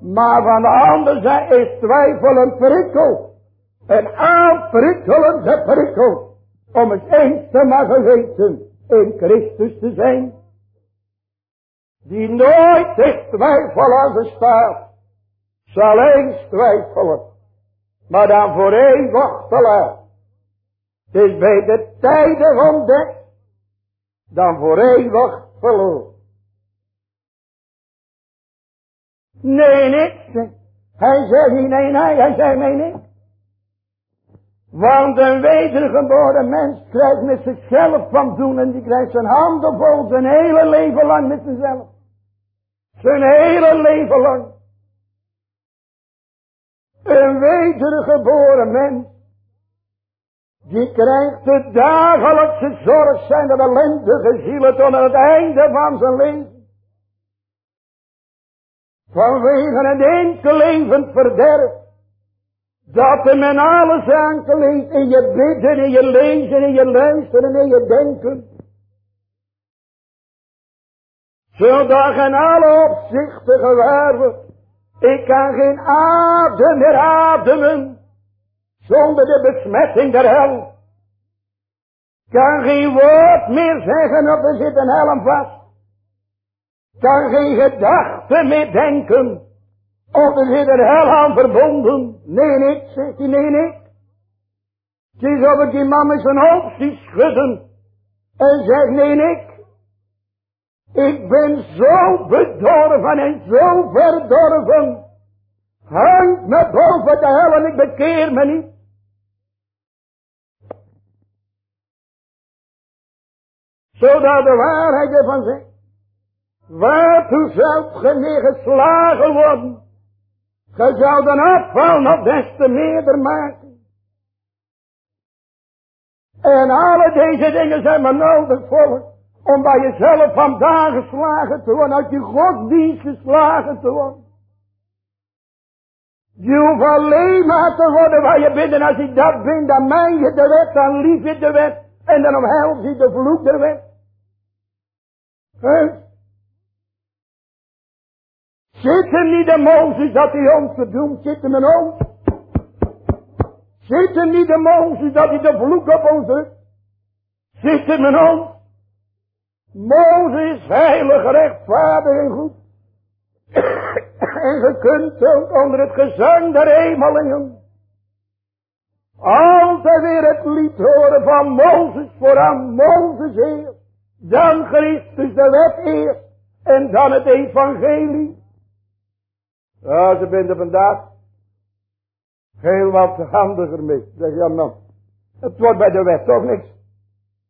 Maar van de andere zijde is twijfel een prikkel. Een aanprikkelende prikkel. Om het eens te mogen weten in Christus te zijn. Die nooit is twijfel aan de staat. Zal eens twijfelen. Maar dan voor laat. Het is bij de tijden ontdekt. Dan voor eeuwig verloren. Nee, niks. Hij zegt niet nee, nee, hij zegt nee, niks. Want een wedergeboren mens krijgt met zichzelf van doen en die krijgt zijn handen vol zijn hele leven lang met zichzelf. Zijn hele leven lang. Een wedergeboren mens. Die krijgt de dagelijkse zorg zijn de ellendige zielen tot aan het einde van zijn leven. Vanwege een enkel levend verderf. Dat er men alles aankleedt in je bidden, in je lezen, in je luisteren, in je denken. Zodat in alle opzichten wordt. Ik kan geen adem meer ademen. Zonder de besmetting der hel. Kan geen woord meer zeggen of er zit een helm vast. Kan geen gedachte meer denken. Of er zit een hel aan verbonden. Nee, nee, zegt hij, nee, nee. Het is die man met zijn hoofd zie schudden. En zegt, nee, nee. Ik ben zo bedorven en zo verdorven. Hangt me boven de hel en ik bekeer me niet. Zodat de waarheid ervan zegt. Waartoe zou ge neergeslagen worden? Ge zou dan afval nog des te meerder maken. En alle deze dingen zijn maar nodig voor om bij jezelf vandaag geslagen te worden, uit je godsdienst geslagen te worden. Je hoeft alleen maar te worden waar je bent. En als ik dat ben, dan mijn je de wet, dan lief je de wet. En dan omhelst je de vloek der wet. Huh? Zit er niet de Mozes dat hij ons verdoemt? Zit er met ons? Zit niet de Mozes dat hij de vloek op ons drukt? Zit er met ons? Mozes heilig, rechtvaardig en goed. en je kunt ook onder het gezang der hemelingen altijd weer het lied horen van Mozes vooraan Mozes eerst, dan Christus de wet eerst en dan het evangelie. Ja, ze bent er vandaag heel wat handiger mee. Zeg ja man, het wordt bij de wet toch niks.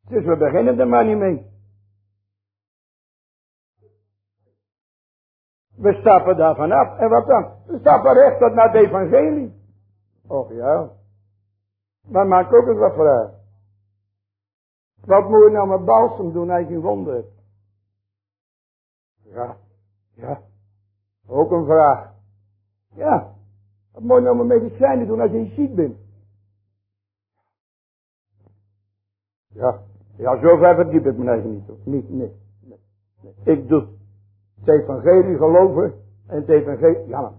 Dus we beginnen er maar niet mee. We stappen daar vanaf. En wat dan? We stappen recht tot naar het evangelie. Och ja. Maar maak ook eens wat vraag. Wat moet je nou met balsem doen als je een wonder hebt? Ja, ja. Ook een vraag. Ja. Wat moet je nou met medicijnen doen als je ziek bent? Ja. Ja, zover verdiep ik me eigen niet. Niet, nee, nee, nee. Ik doe het evangelie geloven en het evangelie, ja.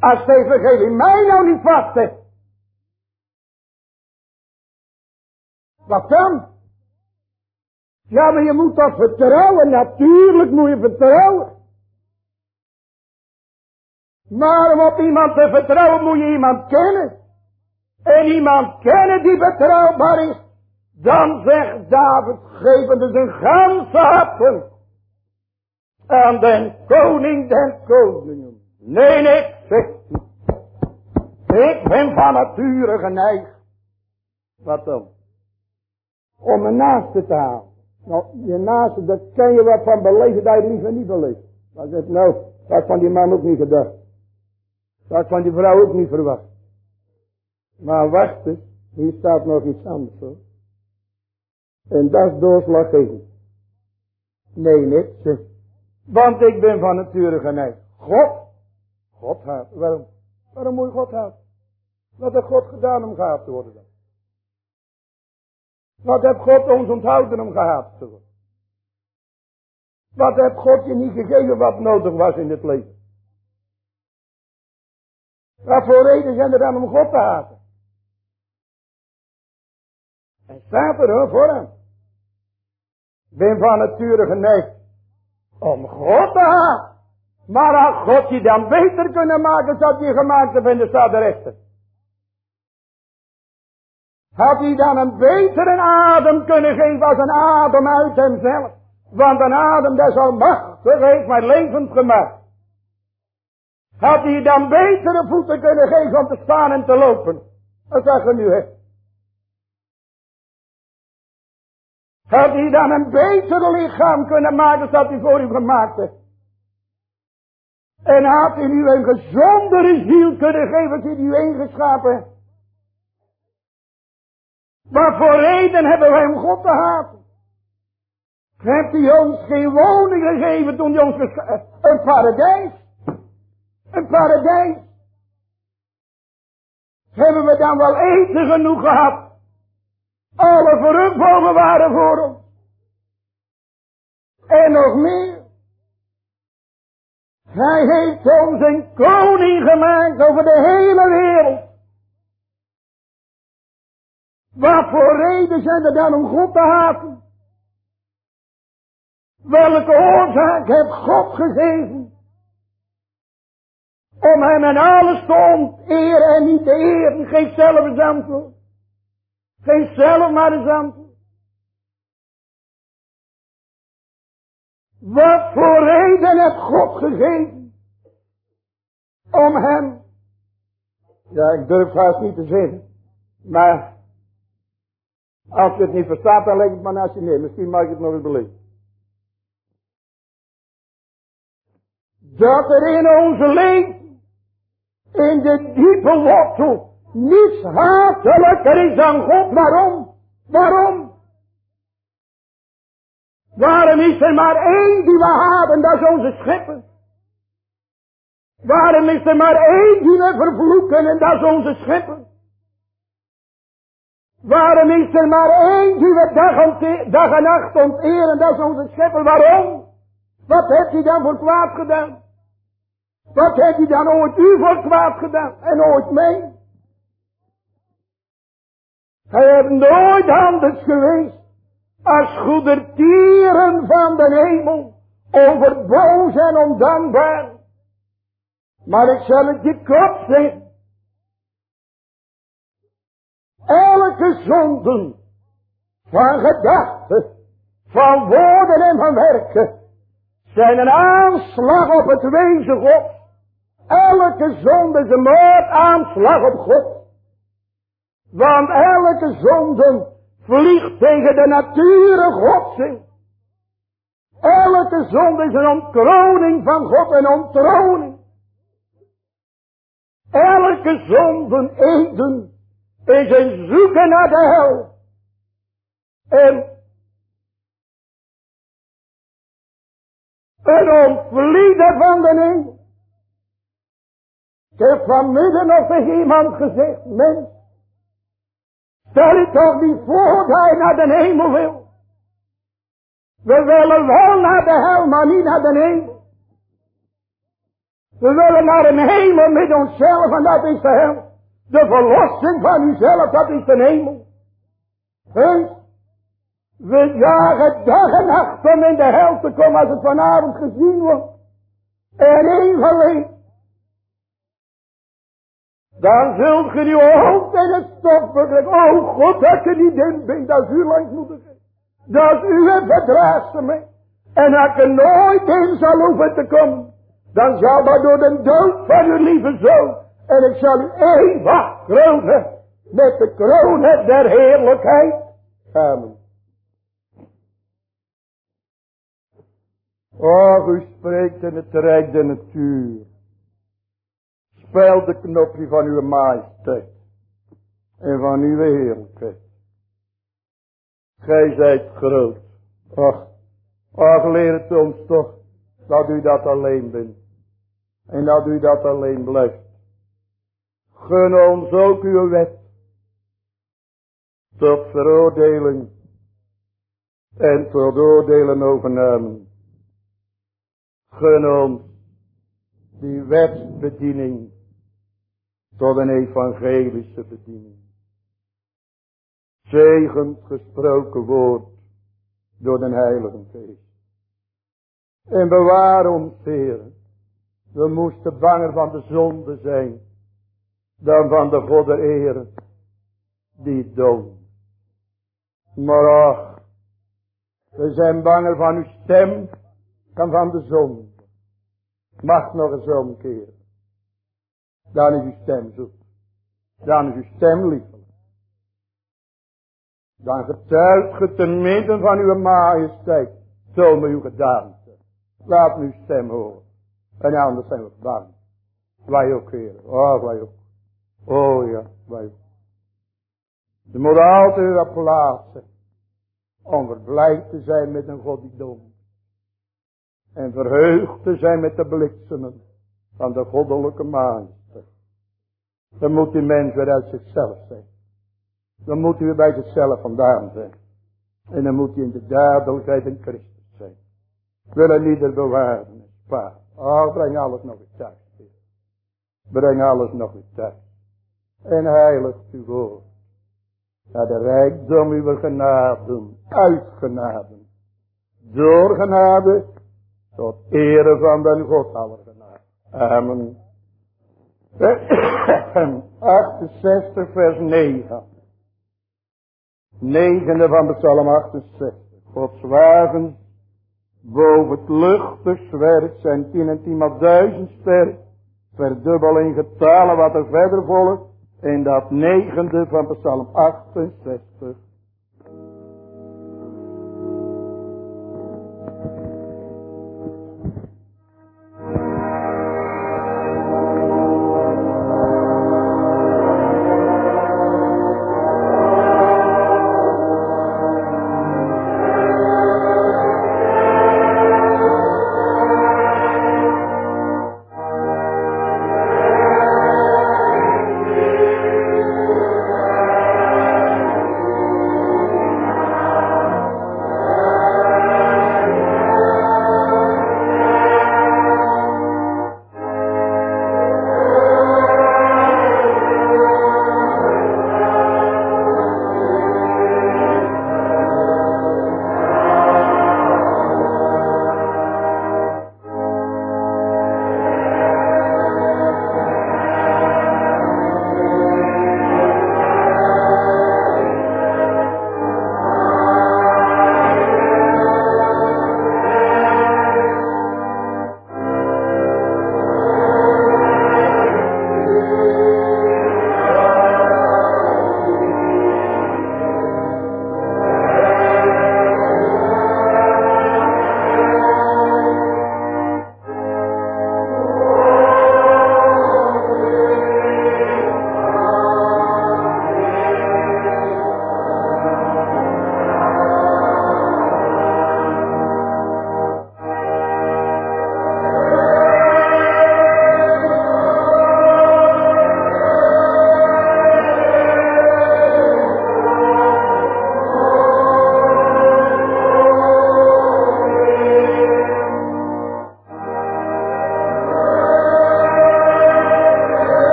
Als het evangelie mij nou niet vast Wat dan? Ja, maar je moet dat vertrouwen. Natuurlijk moet je vertrouwen. Maar om op iemand te vertrouwen moet je iemand kennen. En iemand kennen die betrouwbaar is. Dan zegt David, geef het een ganse happen aan den koning den koningen. Nee, nee, zeg Ik ben van nature geneigd. Wat dan? Om een naaste te halen. Nou, je naaste, dat ken je wat van beleven dat je liever niet beleeft. Maar zegt nou, dat van die man ook niet gedacht. Dat van die vrouw ook niet verwacht. Maar wacht eens, hier staat nog iets anders hoor. En dat is doorslaggevend. Nee, niet, zeg. Want ik ben van nature geneigd. God. God haat. Waarom? Waarom moet je God haat? Wat heeft God gedaan om gehaat te worden dan? Wat heeft God ons onthouden om gehaat te worden? Wat heeft God je niet gegeven wat nodig was in het leven? Wat voor reden zijn er dan om God te haten? En staat er hoor voor Ben van nature geneigd om God te haten. Maar als God je dan beter kunnen maken, zou je gemaakt hebben in de staat de rechter. Had hij dan een betere adem kunnen geven als een adem uit hemzelf. Want een adem dat zal machtig heeft mij levend gemaakt. Had hij dan betere voeten kunnen geven om te staan en te lopen. Dat zeggen we nu, hè. Had hij dan een beter lichaam kunnen maken dat hij voor u gemaakt heeft. En had hij u een gezondere ziel kunnen geven die u ingeschapen Wat voor reden hebben wij om God te haten? Heeft hij ons geen woning gegeven toen hij ons een paradijs? Een paradijs? Hebben we dan wel eten genoeg gehad? Alle vruchtbomen waren voor ons. En nog meer. Hij heeft ons een koning gemaakt over de hele wereld. Wat voor reden zijn er dan om God te haten? Welke oorzaak heeft God gegeven? Om hem en alles te onteeren en niet te eren. Geef zelf eens. Geef zelf maar eens antwoord. Wat voor reden heeft God gegeven? Om hem. Ja, ik durf haast niet te zeggen. Maar. Als je het niet verstaat, dan leg ik het maar naast je neer. Misschien mag ik het nog eens beleven. Dat er in onze leven, in de diepe wortel, niets hatelijker is dan God. Waarom? Waarom? Waarom is er maar één die we hebben, dat is onze schepper? Waarom is er maar één die we vervloeken en dat is onze schepper? Waarom is er maar één die we dag dag en nacht onteren, dat is onze schepper? Waarom? Wat heeft hij dan voor kwaad gedaan? Wat heeft hij dan ooit u voor kwaad gedaan en ooit mij? Hij heeft nooit anders geweest als goedertieren van de hemel, overboos en ondankbaar. Maar ik zal het je kop zeggen. Elke zonde van gedachten, van woorden en van werken, zijn een aanslag op het wezen God. Elke zonde is een moordaanslag op God. Want elke zonde vliegt tegen de natuur Gods in. Elke zonde is een ontkroning van God, een ontroning. Elke zonde eten is een zoeken naar de hel. En een ontvlieden van de hemel. Ik heb vanmiddag nog tegen iemand gezegd, mens, Stel je toch niet voor dat je naar de hemel wil. We willen wel naar de hel, maar niet naar de hemel. We willen naar een hemel met onszelf en dat is de hel. De verlossing van uzelf, dat is de hemel. Heus, we jagen dag en nacht om in de hel te komen als het vanavond gezien wordt. En één geleefd. Dan zult ge uw hoofd in het stof begrijpen. Oh God, dat je niet in bent, dat is u zijn. Dat u het verdraagste mee. En als je nooit in zal hoeven te komen, dan zal dat door de dood van uw lieve zoon. En ik zal u eeuwig kronen met de kronen der heerlijkheid. Amen. Och, u spreekt in het rijk der natuur. Speel de knopje van uw majesteit. En van uw heerlijkheid. Gij zijt groot. Ach, ach leer het ons toch. Dat u dat alleen bent. En dat u dat alleen blijft. Gun ons ook uw wet. Tot veroordeling. En tot oordelen overnemen. Gun ons die wetsbediening tot een evangelische bediening. Zegend gesproken woord door de Heilige Geest. En bewaar ons, Heer. We moesten banger van de zonde zijn dan van de God die dood. Maar ach, we zijn banger van uw stem dan van de zonde. Mag nog eens omkeren. Dan is uw stem zoet. Dan is uw stem liefelijk. Dan getuigt ge te midden van uw majesteit. Zo met uw gedaante. Laat uw stem horen. En anders zijn we bang. Wij ook, Heer. Oh, wij ook. Oh ja, wij ook. Ze moeten altijd plaatsen. Om verblijd te zijn met een God die. En verheugd te zijn met de bliksemen van de goddelijke maan. Dan moet die mens weer uit zichzelf zijn. Dan moet hij weer bij zichzelf vandaan zijn. En dan moet hij in de dadelijkheid in Christus zijn. Willen ieder bewaren en sparen. Oh, breng alles nog weer thuis. Breng alles nog weer thuis. En heilig uw woord. naar de rijkdom uw genade, uit genade, door genade, tot ere van den God aller genade. Amen. 68 vers 9. Negende van de Psalm 68. Gods wagen boven het luchtig zwerk zijn tien en tienmaal duizend sterk. Verdubbel in getalen wat er verder volgt. In dat negende van Psalm 68.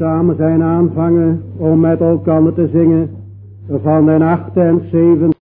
Samen zijn aanvangen om met elkaar te zingen van de acht en zeven